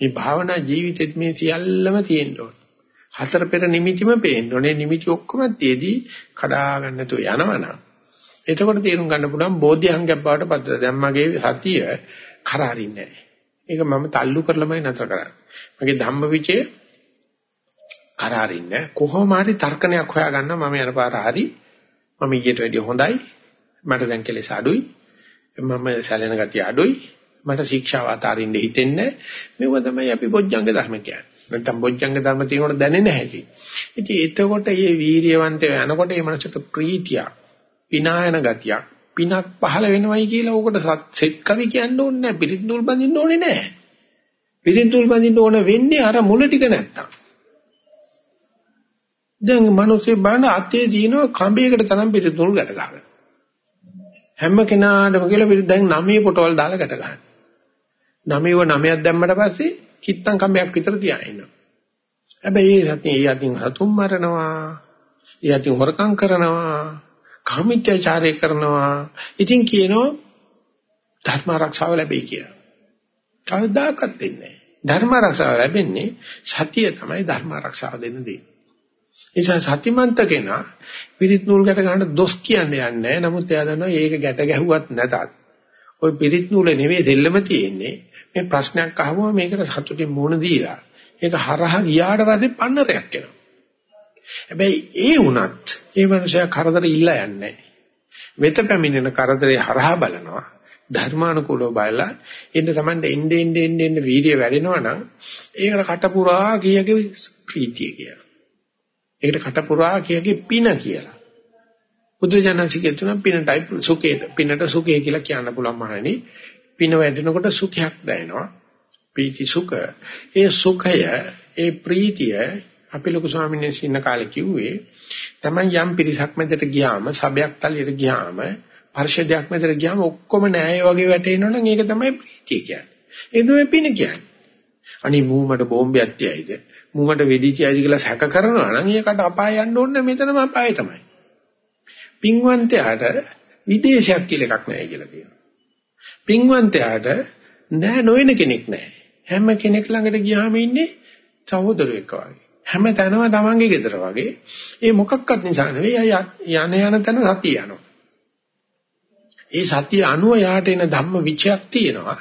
මේ භාවනා ජීවිතෙත් මේ සියල්ලම තියෙන්න ඕන. හතර පෙර නිමිතිම පේන්න ඕනේ. නිමිති ඔක්කොම තියේදී කඩා ගන්න තු යනවනම්. එතකොට තේරුම් ගන්න පුළුවන් බෝධිඅංගයක් බවට පත් වෙනවා. දැන් මගේ සතිය කරහරින්නේ නැහැ. ඒක මම තල්ලු කරලාමයි නතර කරන්නේ. මගේ ධම්මවිචේ කරහරින්නේ කොහොම හරි තර්කණයක් හොයාගන්න මම යන පාර හරි මම ඊට වැඩිය හොඳයි. මට දැන් කෙලෙස් අඩුයි. මම සැලෙන ගතිය අඩුයි. මට ශික්ෂාව අතාරින්න හිතෙන්නේ මේව තමයි අපි බොජ්ජංග ධර්ම කියන්නේ. නැත්නම් බොජ්ජංග ධර්ම තියෙනකොට දැනෙන්නේ නැහැ ඉතින් එතකොට මේ වීරියවන්තය යනකොට මේ මනසට ප්‍රීතිය විනායන ගතියක් පිනක් පහළ වෙනවයි කියලා උකට සෙත් කවි කියන්න ඕනේ නැහැ. පිරිත් නූල් බඳින්න ඕනේ නැහැ. පිරිත් නූල් බඳින්න ඕන වෙන්නේ අර මුල ටික නැත්තම්. දැන් මිනිස්සේ බලන අතේ දිනව කඹයකට තරම් පිරිත් නූල් ගැට ගන්න හැම කෙනාටම කියලා පිරිත් දැන් නමේ පොටවල් දාලා ගැට ගන්න නමේව නමයක් දැම්මට පස්සේ කිත්තම් කඹයක් විතර තියාගෙන ඉන්නවා හැබැයි ඒ සතිය ඒ අතින් හතුම් මරනවා ඒ අතින් හොරකම් කරනවා කාමීත්‍යචාරය කරනවා. ඉතින් කියනවා ධර්ම ආරක්ෂාව ලැබෙයි කියලා. කවදාකවත් දෙන්නේ නැහැ. ධර්ම ආරක්ෂාව ලැබෙන්නේ සතිය තමයි ධර්ම ආරක්ෂාව දෙන්න දෙන්නේ. නිසා සතිමන්ත කෙනා පිරිත් නූල් ගැට ගන්න දොස් කියන්නේ නැහැ. නමුත් එයා දන්නවා මේක ගැට ගැහුවත් නැතත් ওই පිරිත් නූල නෙවෙයි දෙල්ලම තියෙන්නේ. මේ ප්‍රශ්නයක් අහුවම මේකට සතුටින් මුණ දීලා ඒක හරහා ගියාට පස්සේ පන්නරයක් එනවා. හැබැයි ඒ වුණත් ඒ මනුස්සයා කරදර ඉල්ල යන්නේ වෙත පැමිණෙන කරදරේ හරහා බලනවා ධර්මානුකූලව බලලා එන්න තමයි එන්න එන්න එන්න එන්න වීර්ය වැඩෙනවා නම් ඒකට කටපුරා කියගේ ප්‍රීතිය කියලා. ඒකට කටපුරා කියගේ පින කියලා. බුදුජානසිකේ තුන පිනටයි සුඛේ පිනට සුඛේ කියලා කියන්න පුළුවන් මහණනි. පින වැඩෙනකොට සුඛයක් දැනෙනවා. ප්‍රීති සුඛ. ඒ සුඛය ඒ ප්‍රීතිය අපි ලොකු ස්වාමීන් වහන්සේ ඉන්න කාලේ කිව්වේ තමයි යම් පිරිසක් මැදට ගියාම සබයක් තලියට ගියාම පරිශදයක් මැදට ගියාම ඔක්කොම නෑය වගේ වැටෙනවනම් ඒක තමයි ප්‍රීතිය කියන්නේ. ඒ තමයි පින කියන්නේ. අනි මූමට බෝම්බයක් තියයිද මූමට වෙඩි තියයිද කියලා සැක කරනවා නම් ඒකට අපාය යන්න ඕනේ මෙතනම අපාය තමයි. පින්වන්තයාට විදේශයක් කියලා එකක් නැහැ කියලා කියනවා. පින්වන්තයාට නෑ නොවන කෙනෙක් නෑ. හැම කෙනෙක් ළඟට ගියාම ඉන්නේ සහෝදරයෙක් වගේ. හැම තැනම තමන්ගේ ගෙදර වගේ. ඒ මොකක්වත් නිසා නෙවෙයි යන යන තැන සතිය යනවා. ඒ සතිය අනුව යාට එන ධම්ම විචයක් තියෙනවා.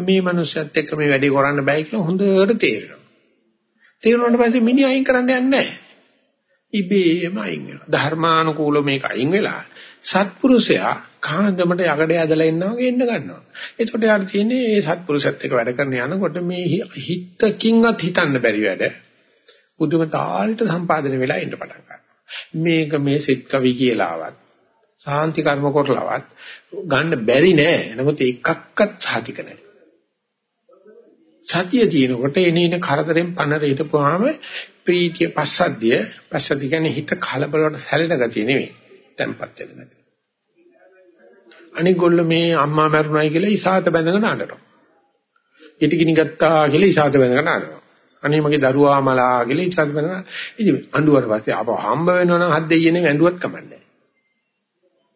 මේ මනුස්සයත් එක්ක මේ වැඩේ කරන්න බෑ කියලා හොඳට තේරෙනවා. තේරුණාට පස්සේ මිනිහ අයින් කරන්න යන්නේ නැහැ. ඉබේම අයින් වෙනවා. ධර්මානුකූල මේක අයින් වෙලා සත්පුරුෂයා කාන්දමට යකඩ ඇදලා ඉන්නවා වගේ එන්න ගන්නවා. එතකොට යාර තියෙන්නේ මේ සත්පුරුෂයත් එක්ක වැඩ කරන යනකොට මේ හිතකින්වත් හිතන්න බැරි වැඩ බුදුම තාලෙට සම්පාදනය වෙලා එන්න පටන් ගන්නවා. මේක මේ සිත් කවි කියලාවත් සාන්ති කර්ම කරලවත් ගන්න බැරි නෑ. නමුත් එකක්වත් සාතික නෑ. සතිය තියෙනකොට එනින කරදරෙන් පනර හිටපුවාම ප්‍රීතිය පස්සද්ධිය පස්සද්ධිය කියන්නේ හිත කලබලවට සැලෙන ගතිය නෙවෙයි. tempat වෙන ගතිය. අනික ගොල්ල මේ අම්මා මැරුණයි කියලා ඉසాత බැඳගෙන අඬනවා. ඉටි ගිනි ගත්තා කියලා ඉසాత බැඳගෙන අඬනවා. අනේ මගේ දරුවා මලා කියලා ඉස්සත් වෙනවා. ඉතින් අඬුවට පස්සේ අප හම්බ වෙනවනම් හත් දෙයියනේ ඇඬුවත් කමන්නේ.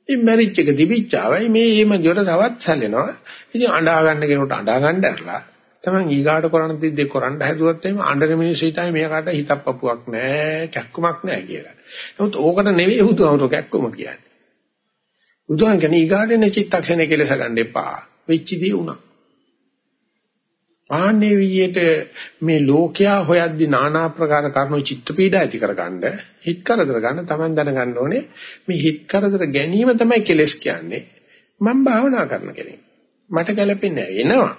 මේ මැරිච් එක දිවිච්චාවයි මේ එහෙම දිවට තවත් සැලෙනවා. ඉතින් අඬා ගන්න කෙනෙකුට අඬා ගන්න ඇරලා තමන් ඊගාට කරන්න තිද්දේ කරන්න හැදුවත් එහෙම අඬන මිනිස්සු හිතයි මේකට හිතක් පපුවක් නැහැ, කැක්කමක් නැහැ කියලා. නමුත් ඕකට නෙවෙයි බුදුහාමුදුරුවෝ කැක්කම කියන්නේ. බුදුහාන් කියන්නේ ඊගාට නේ චිත්තක්ෂණය කෙලස ගන්න එපා. වෙච්ච දේ උනා. ආන්නේ විදියට මේ ලෝකයා හොයද්දි নানা ආකාර කරුණු චිත්ත පීඩා ඇති කරගන්න හිත කරදර ගන්න Taman දැනගන්න ඕනේ මේ හිත කරදර ගැනීම තමයි කෙලස් කියන්නේ මම භාවනා කරන කෙනෙක් මට ගැළපෙන්නේ එනවා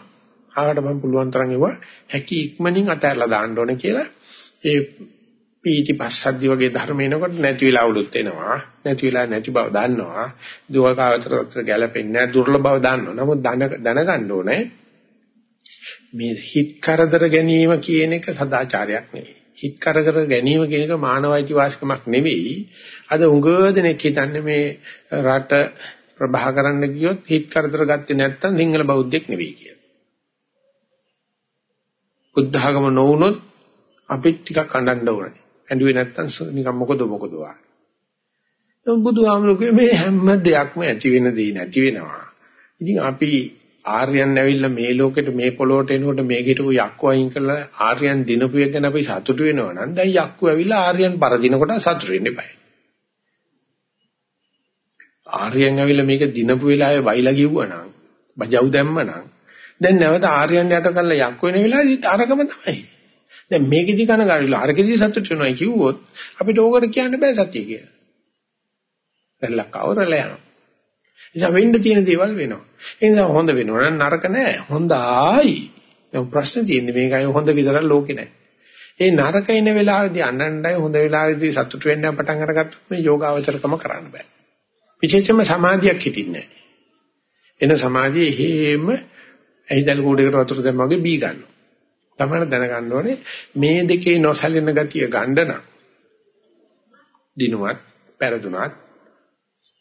ආවට මම පුළුවන් තරම් ඒවා හැකි ඉක්මනින් අතහැරලා දාන්න ඕනේ කියලා ඒ පීටි පස්සද්ධි වගේ ධර්ම එනකොට නැති වෙලා උලුත් එනවා නැති වෙලා නැති බව දන්නවා දුවකාවතර ගැළපෙන්නේ දුර්ලභ බව දන්නවා නමුත් දැනගන්න ඕනේ මේ හිත කරදර ගැනීම කියන එක සදාචාරයක් නෙවෙයි. හිත කරදර ගැනීම කියන එක මානවයිති වාසිකමක් නෙවෙයි. අද උඟ දෙනෙක් හිතන්නේ මේ රට ප්‍රභා කරන්න ගියොත් හිත කරදර ගත්තේ නැත්නම් සිංහල බෞද්ධෙක් නෙවෙයි කියලා. බුද්ධ ආගම නොවුනොත් අපි ටිකක් අඬන්න ඕනේ. ඇඬුවේ නැත්තම් නිකන් මොකද මොකද වා. දැන් බුදුහාමුදුරුවෝ මේ හැම දෙයක්ම ඇති වෙන දේ නැති වෙනවා. ඉතින් අපි ආර්යයන් ඇවිල්ලා මේ ලෝකෙට මේ පොළොවට එනකොට මේ හිටපු යක්කෝ අයින් කරලා ආර්යයන් දිනපු එක ගැන අපි සතුටු වෙනවා නම් දැන් යක්කෝ ඇවිල්ලා ආර්යයන් පරදිනකොට සතුටු වෙන්න එපා. ආර්යයන් ඇවිල්ලා මේක දිනපු වෙලාවේ වයිලා කිව්වනම් බජව් දැම්මනම් දැන් නැවත ආර්යයන් යට කරලා යක්කෝ වෙන වෙලාවේදී අරගම තමයි. දැන් මේකෙදි කනගාටුලා අරකෙදි සතුටු වෙනවා කිව්වොත් අපිට ඕකට කියන්න බෑ සත්‍ය කියලා. රැල්ලක් අවරල යනවා. නිසා වෙන්න තියෙන දේවල් වෙනවා. ඒ නිසා හොඳ වෙනවා නම් නරක නෑ. හොඳයි. දැන් ප්‍රශ්න තියෙන්නේ මේකයි හොඳ විතරක් ලෝකේ නෑ. ඒ නරක ඉන වෙලාවේදී අනණ්ඩයි හොඳ වෙලාවේදී සතුට වෙන්න පටන් අරගත්තොත් මේ යෝගාවචරකම කරන්න බෑ. විශේෂයෙන්ම සමාධියක් හිටින්නේ නෑ. එන සමාධිය හේම ඇහිදල් කූඩේකට වතුර දැම්මා වගේ බී ගන්නවා. තමයි දැනගන්න ඕනේ මේ දෙකේ නොසැලෙන ගතිය ගන්න නම් දිනුවත් පෙරදුනත්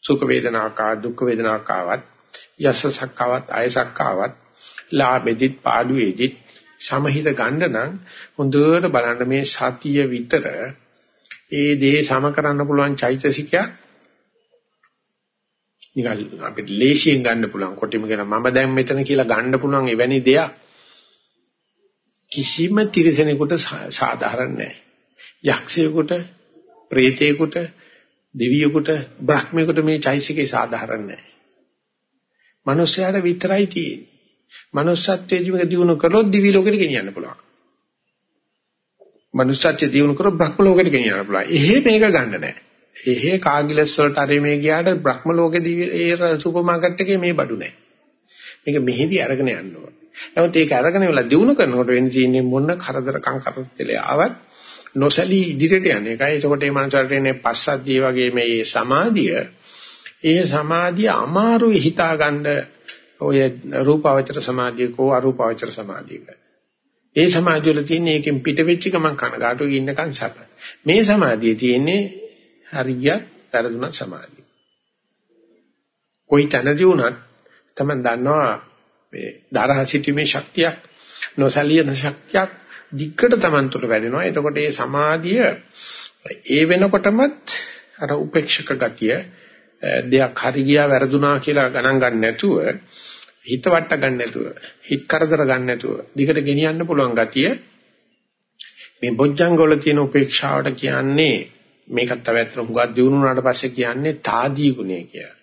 සුඛ වේදනාවක් ආවත් දුක් වේදනාවක් ආවත් යසසක් ආවත් අයසක් ආවත් ලාභෙදිත් පාඩුවේදිත් සමහිත ගන්න නම් හොඳට බලන්න මේ සතිය විතර ඒ දේ සම කරන්න පුළුවන් චෛතසිකයක් නිකන් අපිට ලේසියෙන් ගන්න පුළුවන් කොටිම කියන මම දැන් මෙතන කියලා ගන්න පුළුවන් එවැනි දෙයක් කිසිම තිරසනෙකුට සාධාරණ නැහැ. යක්ෂයෙකුට, ප්‍රේතයෙකුට, දෙවියෙකුට, බ්‍රහ්මයෙකුට මේ චෛසිකේ සාධාරණ නැහැ. මනුස්සයාට විතරයි තියෙන්නේ. මනුස්සත්වයේ ජීවිත දිනු කරොත් දිවි ලෝකෙට ගෙනියන්න පුළුවන්. මනුස්සත්වයේ දිනු කරොත් බ්‍රහ්ම ලෝකෙට ගෙනියන්න පුළුවන්. එහෙ මේක ගන්න නැහැ. එහෙ කාගිලස් වලට අර මේ ගියාට බ්‍රහ්ම ලෝකෙ දිවි ඒ සුපර් මාකට් එකේ මේ බඩු නැහැ. මේක මෙහෙදි අරගෙන යන්න ඕන. නමුත් ඒක අරගෙන වෙලා දිනු කරනකොට වෙන්නේ තියෙන්නේ මොන කරදරකම් කරදරේ ආවත් නොසලී ඉදිරියට යන එකයි. ඒකට මේ මනසට එන්නේ පස්සද්ධිය වගේ මේ සමාධිය ඒ සමාධිය අමාරුයි හිතාගන්න ඔය රූපාවචර සමාධියකෝ අරූපාවචර සමාධියක. ඒ සමාධිය වල තියෙන එකෙන් පිට වෙච්ච ගමන් කනගාටු ඉන්නකන් සැප. මේ සමාධිය තියෙන්නේ හරියට පෙරදුන සමාධිය. කොයි තැනදී වුණත් තමයි දන්නවා මේ දරහ සිටීමේ ශක්තියක් නොසලියන ශක්තියක් දිග්ගට Taman තුල වැඩෙනවා. එතකොට මේ සමාධිය ඒ වෙනකොටමත් අර උපේක්ෂක ගතිය දෙයක් හරි ගියා වැරදුනා කියලා ගණන් ගන්න නැතුව හිත වට ගන්න නැතුව හිත කරදර ගන්න නැතුව දිගට ගෙනියන්න පුළුවන් ගතිය මේ බොජ්ජංග වල තියෙන උපේක්ෂාවට කියන්නේ මේකත් තව ඇත්තට හුඟක් දිනුනාට පස්සේ කියන්නේ තාදී ගුණය කියලා.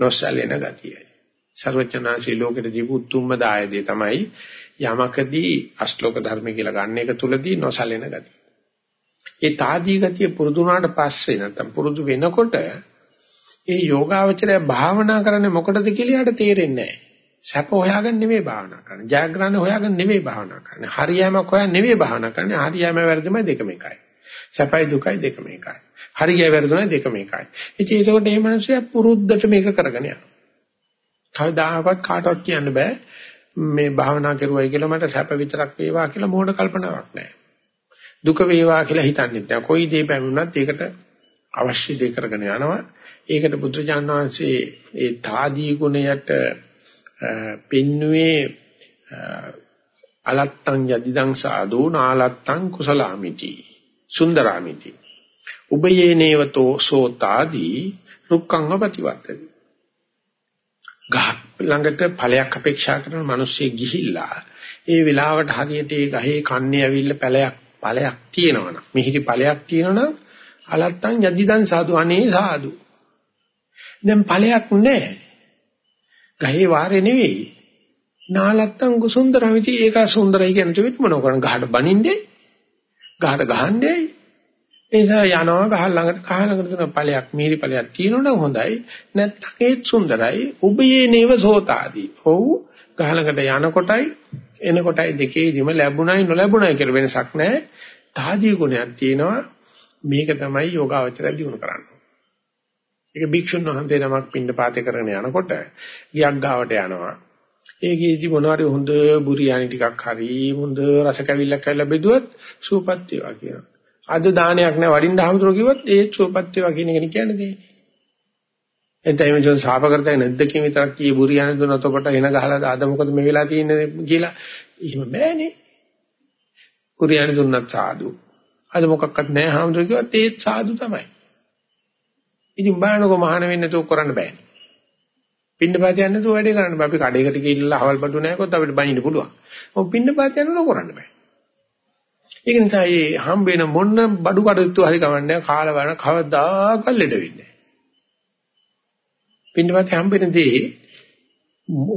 නොසැලෙන ගතියයි. ਸਰවඥාන්සේ ලෝකෙට දීපු උතුම්ම දායදේ තමයි යමකදී අශ්ලෝක ධර්ම කියලා ගන්න එක තුලදී නොසැලෙන ගතිය. ඒ තාදී ගතිය පුරුදු වුණාට පස්සේ නැත්තම් පුරුදු වෙනකොට ඒ යෝගාවචරය භාවනා කරන්නේ මොකටද කියලා යාට තේරෙන්නේ නැහැ. සැප හොයාගන්න නෙවෙයි භාවනා කරන්නේ. ජයග්‍රහණ හොයාගන්න නෙවෙයි භාවනා කරන්නේ. හරියෑමක් හොයන්න නෙවෙයි භාවනා කරන්නේ. හරියෑම වැරදිමයි දෙකම එකයි. සැපයි දුකයි දෙකම එකයි. හරියෑ වැරදුනයි දෙකම එකයි. ඉතින් ඒකෝට මේ මිනිස්සු පුරුද්දට මේක කරගෙන යනවා. කවදාකවත් කාටවත් කියන්න බෑ මේ භාවනා කරුවයි කියලා මට සැප විතරක් වේවා කියලා මෝඩ කල්පනාවක් නැහැ. දුක වේවා කියලා හිතන්නේ නැහැ. කොයි දේ පැමුණත් ඒකට අවශ්‍ය දේ කරගෙන යනවා. ඒකට බුදුජාන විශ්වසේ ඒ තාදී ගුණයට පින්නුවේ අලත්තං යදිදං සාදෝ නාලත්තං කුසලාමිති සුන්දරාමිති. උබයේනේවතෝ සෝතාදී රුක්ඛං ප්‍රතිවත්තති ගහ ළඟට ඵලයක් අපේක්ෂා කරන මිනිස්සෙක් ගිහිල්ලා ඒ වෙලාවට හරියට ඒ ගහේ කන්නේ ඇවිල්ලා ඵලයක් ඵලයක් තියෙනවනම් මිහිරි ඵලයක් තියෙනවනම් අලත්තං යදිදං සාදු අනේ සාදු. දැන් ඵලයක් නැහැ. ගහේ වාරේ නෙවෙයි. නාලත්තං කුසුන්දරමිති ඒක සුන්දරයි කියන තුවිත් මොන කරන ගහට බනින්නේ ගහට ගහන්නේ ඒ නිසා යනවා ගහ ළඟට කහ ළඟට කරන ඵලයක් මිහිරි ඵලයක් තියෙනවනම් හොඳයි. නැත්නම් ඒත් සුන්දරයි. උබයේ නේව සෝතාදී. ඔව්. ගහ ළඟට යනකොටයි එනකොටයි දෙකේදීම ලැබුණයි නොලැබුණයි කියලා වෙනසක් නැහැ. තාදී ගුණයක් තියෙනවා. මේක තමයි යෝගාවචරය දිනු කරන්නේ. ඒක භික්ෂුන් වහන්සේ නමක් පින්න පාතේ කරගෙන යනකොට ගියක් ගාවට යනවා. ඒකේදී මොනවාරි හොඳ බුරියානි ටිකක් හරි හොඳ රස කැවිල්ලක් කියලා බෙදුවත් සූපත් වේවා කියනවා අද දානයක් නෑ වඩින්න හමුදුර කිව්වොත් ඒ චෝපත් වේවා කියන එක කියන්නේ දෙන්නේ. එතෙන් මේ ජොන් සාප කරතයි නැද්ද කියන විතරක් කී බුරියන දුන්නතකොට එන ගහලා අද මොකද මේ වෙලා තියෙන්නේ කියලා එහෙම බෑනේ. කුරියානි දුන්නත් සාදු. අද මොකක්වත් නැහැ හාමුදුරුවෝ කිව්වත් ඒත් සාදු තමයි. ඉතින් බලන්නකො මහාන වෙන්න තෝ කරන්න බෑනේ. පින්නපාත යන්න තෝ වැඩේ කරන්න බෑ. අපි කඩේකට ගිහිල්ලා අවල් බඩු නැකොත් අපිට බනින්න පුළුවන්. මොකද පින්නපාත යන්න නෝ කරන්න බෑ. ඒක නිසා මේ හම්බ වෙන මොන බඩු කඩතු හරි කවන්නේ කාලා බලන කවදාකවත් ලෙඩ වෙන්නේ නැහැ. පින්නපාත හම්බ වෙන දේ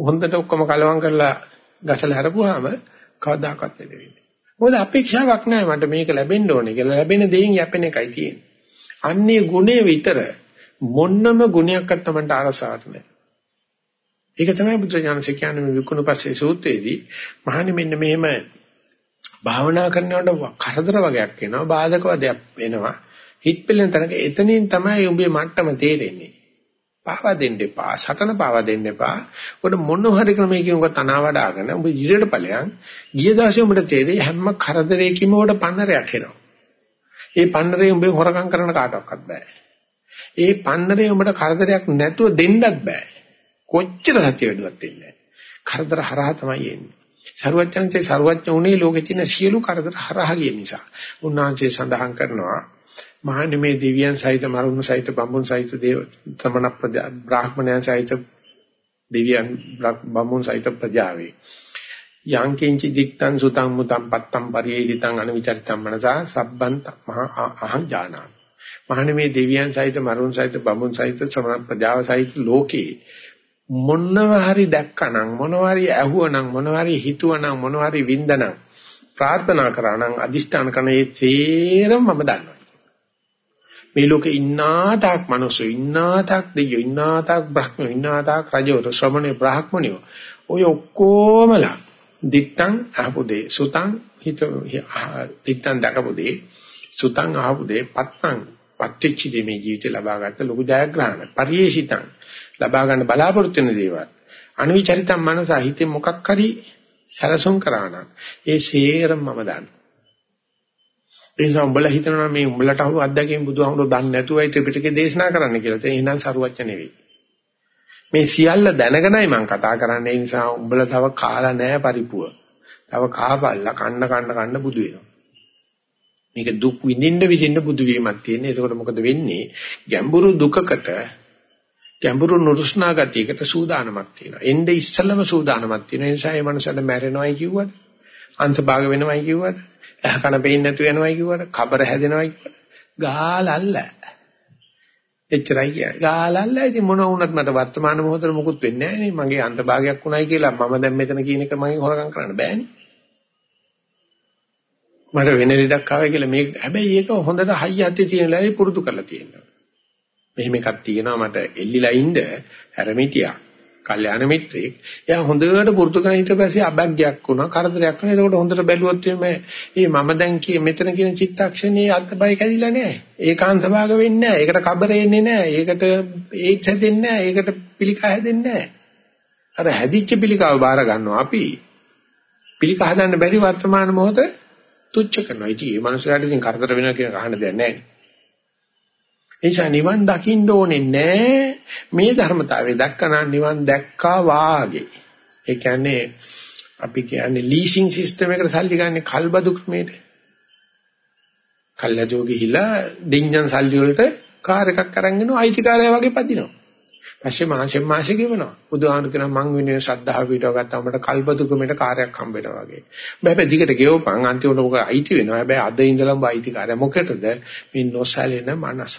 හොඳට ඔක්කොම කලවම් කරලා ගසලා හරපුවාම කවදාකවත් ලෙඩ වෙන්නේ. මොකද අපේක්ෂාවක් නැහැ මට මේක ලැබෙන්න ඕනේ කියලා. ලැබෙන දෙයින් යැපෙන එකයි තියෙන්නේ. අන්නේ ගුණය විතර මොන්නම ගුණයක්වත් තමයි අරසාවට නැහැ. ඒක තමයි බුදුරජාණන්සේ කියන්නේ මේ විකුණු පස්සේ සූත්‍රයේදී මහණි මෙන්න මෙහෙම භාවනා කරනකොට කරදර වගේක් එනවා බාධක වදයක් එනවා හිට පෙළෙන තැනක එතනින් තමයි උඹේ මට්ටම තේරෙන්නේ. පාවා දෙන්න එපා සතන පාවා දෙන්න එපා. උඹ මොන හරි ක්‍රමයකින් උඹ තනවා වඩාගෙන උඹ ඉදිරියට ඵලයන් ගිය දවසේ උඹට තේරෙයි හැම කරදරයකින්ම උඹට පන්නරයක් එනවා. ඒ පන්නරේ උඹේ හොරකම් කරන කාටවත් බෑ. ඒ පන්නරේ උඹට කරදරයක් නැතුව දෙන්නත් බෑ. කොච්චර සත්‍ය වැඩුවත් දෙන්නේ කරදර හරහා තමයි එන්නේ. සරුවච්චන්සේ සරුවච්ච උනේ ලෝකේ තියෙන සියලු කරදර හරහා ගිය නිසා. උන්වහන්සේ සඳහන් කරනවා මහන්නේ මේ දෙවියන් සහිත මරුන් සහිත බඹුන් සහිත දේව තමන බ්‍රාහ්මණයන් සහිත දෙවියන් බඹුන් සහිත ප්‍රජාවේ. යං කිංචි දික්තං සුතං මුතං පත්තං පරියේහිතං අනවිචරිතං මනසා සබ්බං මහා අහං ජානාමි මහන්නේ මේ දෙවියන් සහිත මරුන් සහිත බඹුන් සහිත සමන ප්‍රජාව සහිත ලෝකේ මොනවා හරි දැක්කනම් මොනවා හරි ඇහුවනම් මොනවා හරි හිතුවනම් මොනවා හරි වින්දනම් ප්‍රාර්ථනා කරානම් අදිෂ්ඨාන කරන ඒ තේරම මම දන්නවා. මේ ලෝකේ ඉන්නා තාක් මිනිස්සු ඉන්නා තාක් දෙවියෝ ඉන්නා තාක් බ්‍රහ්මෝ ඉන්නා තාක් රජවරු ශ්‍රමණේ බ්‍රාහ්මණයෝ ඔය ඔක්කොමලා දිත්තං අහපුදේ සුතං හිත දිත්තං දකපුදේ සුතං අහපුදේ පත්තං පත්‍ත්‍චි මේ ජීවිතේ ලබාගත්ත ලොකු ජයග්‍රහණ පරිේශිතං. ලබා ගන්න බලාපොරොත්තු වෙන දේවල් අනුවිචරිතම් මනස හිතේ මොකක් හරි සැලසුම් කරා නම් ඒ සේරම මම දන්නවා ඒ නිසා උඹලා හිතනවා මේ උඹලට අහු අත්දැකීම් බුදුහාමුදුරුවෝ දන්නේ නැතුවයි ත්‍රිපිටකේ දේශනා කරන්න කියලා. ඒ එහෙනම් සරුවච්ච නෙවෙයි. මේ සියල්ල දැනගෙනයි මම කතා කරන්නේ. ඒ නිසා උඹලා තව කාලා නැහැ පරිපුව. තව කාපල්ලා කන්න කන්න කන්න බුදු වෙනවා. මේක දුක් විඳින්න විඳින්න බුදු වීමක් තියෙන. එතකොට මොකද වෙන්නේ? ගැඹුරු දුකකට ගැඹුරු නුරුස්නා ගතියකට සූදානමක් තියෙනවා. එnde ඉස්සලම සූදානමක් තියෙන නිසා මේ මනසට මැරෙනවයි කිව්වට, අංශභාග වෙනවයි කිව්වට, ඇහ කන පෙන්නේ නැතු වෙනවයි කිව්වට, කබර හැදෙනවයි කිව්වට, ගාලල්ල. එච්චරයි කියන්නේ. ගාලල්ල ඉතින් මොන වුණත් මට වර්තමාන මොහොතේ මොකුත් වෙන්නේ නැහැ නේ. මගේ අන්තභාගයක් උණයි කියලා මම දැන් මෙතන කියන එක මගේ හොරගම් කරන්න බෑනේ. මට වෙන ලෙඩක් ආවයි කියලා මේ හැබැයි ඒක හොඳට හයිය ඇති තියෙන ලායි පුරුදු කරලා තියෙනවා. මෙහෙම එකක් තියෙනවා මට එල්ලිලා ඉන්න හැරමිටියා. කල්යාණ මිත්‍රෙක්. එයා හොඳට පුරුදු කරගෙන ඊට පස්සේ අබැග්යක් වුණා, කරදරයක් වුණා. ඒකට හොඳට බැලුවොත් මේ මම දැන් කිය මෙතන කියන චිත්තක්ෂණේ අත්බය කැඩිලා නැහැ. ඒකාන්ත භාග වෙන්නේ නැහැ. ඒකට කබර එන්නේ නැහැ. ඒකට ඒච් හැදෙන්නේ නැහැ. ඒකට පිළිකා හැදෙන්නේ නැහැ. අර හැදිච්ච පිළිකාව බාර ගන්නවා අපි. පිළිකා හදන්න බැරි වර්තමාන මොහොත තුච්ච කරනවා. ඉතින් මේ මනුස්සයාට ඉතින් කරදර වෙනවා කියන කහන්න දෙයක් නැහැ. නිසා නිවන් දකින්න ඕනේ නෑ මේ ධර්මතාවය දැක්කනම් නිවන් දැක්කා වාගේ. ඒ කියන්නේ අපි කියන්නේ ලීසින් සිස්ටම් එකට සල්ලි ගන්න කල්බදු ක්‍රමයට. කල්ලාජෝ ගිහිලා දෙඤ්ඤන් සල්ලි වලට කාර් එකක් අරන් එනවා අයිතිකාරයා වගේ පදිනවා. පස්සේ මාසෙන් මාසෙ ගෙවනවා. බුදුහාමුදුරු කියන මං වෙනුවෙන් ශ්‍රද්ධාව පිටව ගත්තාම මට කල්පතුකමට කාර්යයක් හම්බ වෙනවා වගේ. හැබැයි දිගට ගෙවපන් අන්තිමට මොකද අයිති වෙනවා. හැබැයි අද ඉඳලම අයිතිකාරය මොකටද? මේ නොසැලෙන මනස.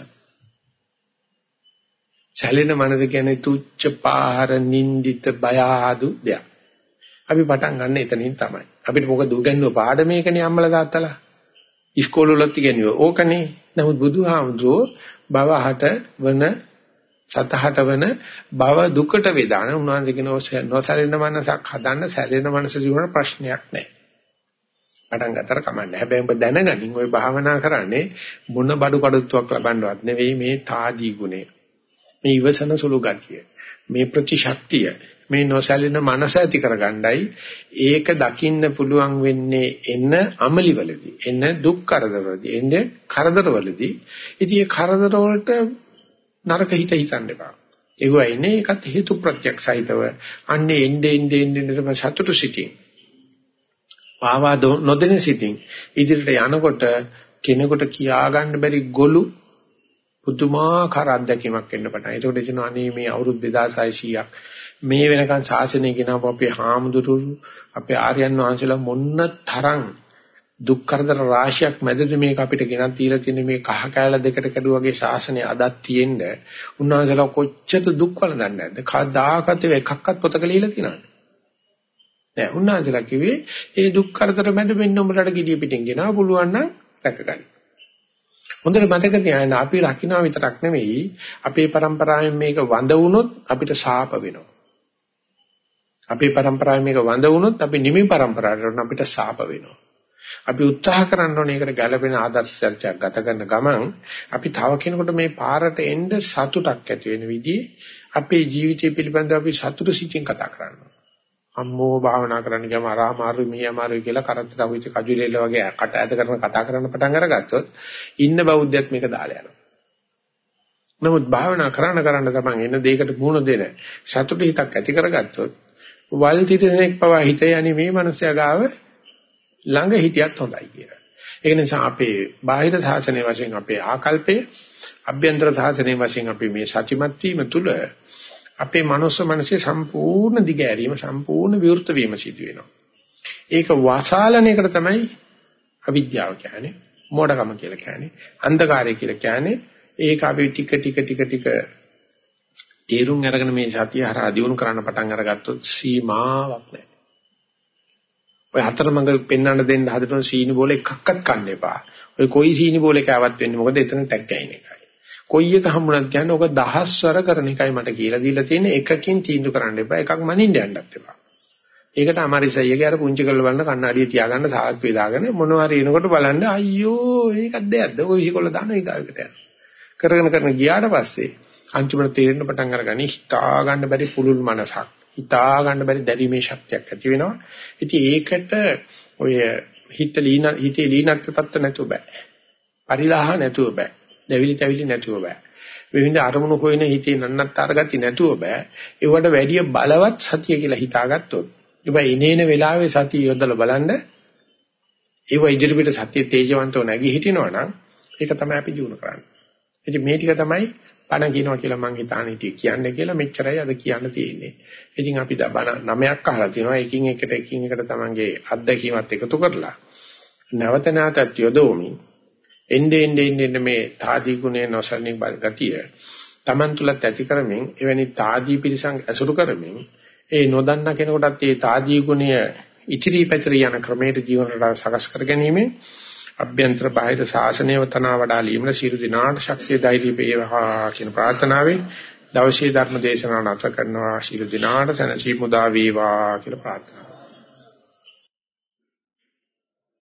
සැලෙන මනස කියන්නේ තුච්ච පාහර නින්දිත බය ආදු දෙයක්. අපි පටන් ගන්න එතනින් තමයි. අපිට මොකද උගන්වුව පාඩමේකනේ අම්මලා තාත්තලා. ඉස්කෝලවලත් ඉගෙනුව ඕකනේ. නමුත් බුදුහාමුදුරෝ බවහට වන සතහට වන බව දුකට වේදාන උන්වහන්සේ කියන නොසැලෙන මනසක් හදන්න සැලෙන මනස ජීවන ප්‍රශ්නයක් නැහැ. පටන් ගන්නතර කමන්නේ. හැබැයි ඔබ දැනගනින් ওই භාවනා කරන්නේ මොන බඩු කඩුත්තුවක් ලබන්නවත් නෙවෙයි මේ තාදී ගුණය. මේ ඉවසන සුළු ගතිය මේ ප්‍රතිශක්තිය මේ නොසැලෙන මනස ඇති කරගණ්ඩයි. ඒක දකින්න පුළුවන් වෙන්නේ එන අමලිවලදී එන දුක් කරදරවලදී එන්නේ කරදරවලදී. ඉතින් ඒ කරදර වලට නරක හිත හිතන්න එපා. ඒවා ඉන්නේ ඒකත් හේතු ප්‍රත්‍යක්ෂයිතව. අන්නේ එnde ende ende තමයි සතුටු සිටින් පාවා නොදෙන සිතින් ඉදිරියට යනකොට කෙනෙකුට කියා ගන්න බැරි ගොළු පුදුමාකාර අත්දැකීමක් වෙන්න පටන්. ඒකට එදින අනේ මේ අවුරුදු 2600ක් මේ වෙනකන් ශාසනය ගෙනාවු අපේ හාමුදුරුවෝ අපේ ආර්යයන් වහන්සේලා මොන්න තරම් දුක් කරදර රාශියක් මැදද මේක අපිට ගෙනත් තියලා තියෙන මේ කහ කැල දෙකට කැඩුවාගේ ශාසනය අදත් තියෙන්න. උන්වහන්සේලා කොච්චර දුක් වලඳන්නේ නැද්ද? කවදාකවත් එකක්වත් පොතක ලියලා තියෙනවද? නෑ. උන්වහන්සේලා කිව්වේ ඒ දුක් කරදර මැද මෙන්න උඹලට gediya පිටින් ගෙනාව පුළුවන් නම් රැකගන්න. හොඳට මතක තියාගන්න අපි රකින්නා විතරක් නෙමෙයි අපේ પરම්පරාවෙන් මේක වඳ වුණොත් අපිට ශාප වෙනවා. අපේ પરම්පරාවෙන් මේක වඳ වුණොත් අපි නිමි પરම්පරාවට අපිට ශාප වෙනවා. අපි උත්සාහ කරන්න ඕනේ ඒකට ගැළපෙන ආදර්ශ චර්චාවක් ගත කරන ගමන් අපි තව කෙනෙකුට මේ පාරට එන්න සතුටක් ඇති වෙන විදිහේ අපේ ජීවිතය පිළිබඳව අපි සතුටු සිතින් කතා කරනවා. අම්මෝ භාවනා කරන්න ගියාම අරාමාරු මියමාරු කියලා කරත්තට අහුවෙච්ච කජුලෙල්ල වගේ කට ඇද කරන කතා කරන්න පටන් අරගත්තොත් ඉන්න බෞද්ධයත් මේක දාලා යනවා. නමුත් භාවනා කරන්න කරන්න තමයි එන දෙයකට මුහුණ දෙන සතුටු හිතක් ඇති කරගත්තොත් වල් තිතෙනෙක් පවා හිත යන්නේ මේ මනුස්සයා ගාව ළඟ හිටියත් හොඳයි කියලා. ඒ නිසා අපේ බාහිර සාසනයේ වශයෙන් අපේ ආකල්පය අභ්‍යන්තර සාසනයේ වශයෙන් අපි මේ සත්‍යමත් වීම තුල අපේ මනුස්ස මනසේ සම්පූර්ණ දිගෑරීම සම්පූර්ණ විවෘත වීම සිදු වෙනවා. ඒක වාසාලන එකට තමයි අවිද්‍යාව කියන්නේ මෝඩකම කියලා කියන්නේ අන්ධකාරය කියලා කියන්නේ ඒක අපි ටික ටික ටික ටික තේරුම් අරගෙන මේ සතිය හරහා දියුණු කරන්න පටන් අරගත්තොත් සීමාවක් නැහැ. ඔය අතරමඟ පෙන්වන්න දෙන්න හදන සීනි බෝල එකක්වත් කන්න එපා. ඔය කොයි සීනි බෝලේ කෑවත් වෙන්නේ මොකද එතන ටැග් ගහින එකයි. කොයි එක හම්බුණත් කියන්නේ ඔක දහස්වර කරන එකයි මට කියලා දීලා තියෙන්නේ එකකින් තීන්දුව කරන්න එපා. එකක් මනින්න යන්නත් එපා. ඒකට අමාරිසයියගේ අර පුංචි කරලා බලන කණ්ණාඩිය තියාගන්න සාක්කුවේ දාගෙන මොනවා හරි එනකොට බලන්න අයියෝ මේකක් දෙයක්ද ඔය විසිකොල්ල දාන ඊගාවකට යනවා. කරගෙන කරගෙන ගියාට පස්සේ අන්තිමට තේරෙන්න පටන් අරගනි හිතා ගන්න බැරි පුළුල් මනසක්. හිතා ගන්න බැරි දැරීමේ ශක්තියක් ඇති වෙනවා. ඉතින් ඒකට ඔය හිත ලීන හිතේ ලීනත්ව තත්ත්ව නැතුව බෑ. පරිලාහ නැතුව බෑ. දෙවිලි තැවිලි නැතුව බෑ. විවිධ අරමුණු හොයන හිතේ නන්නත්තර ගති නැතුව බෑ. ඒවට වැඩිය බලවත් සතිය කියලා හිතාගත්තොත්. ඉබේ ඉනේන වෙලාවේ සතිය යොදලා බලන්න ඒව ඉදිරිපිට සතිය තේජවන්තව නැගී හිටිනවනම් ඒක තමයි අපි දිනු කරන්නේ. ඉතින් මේ ටික තමයි බණ කියනවා කියලා මම හිතාන හිටියේ කියන්නේ කියලා මෙච්චරයි අද කියන්න තියෙන්නේ. ඉතින් අපි බණ නමයක් අහලා තියෙනවා. එකින් එකට එකින් එකට තමන්ගේ අත්දැකීමත් එකතු කරලා නැවත නැවතත් යොදවමි. එnde ende ende මේ තාදී ගුණේ නොසල්නි ගතිය තමන් තුලත් ඇති කරමින් එවැනි තාදී පිරිසක් ඇසුරු කරමින් ඒ නොදන්න කෙනෙකුටත් ඒ තාදී ගුණය ඉතිරි පැතිර යන ක්‍රමයට ජීවන රටාව සකස් කර ගැනීම අභ්‍යන්තර බාහිර ශාසනය වතනා වඩා ලීමන සියලු දිනාට ශක්තිය ධෛර්යය වේවා කියන ප්‍රාර්ථනාවෙන් දවසේ ධර්ම දේශනාව නැවත කරනවා. සියලු දිනාට සැනසීම උදා වේවා කියලා ප්‍රාර්ථනා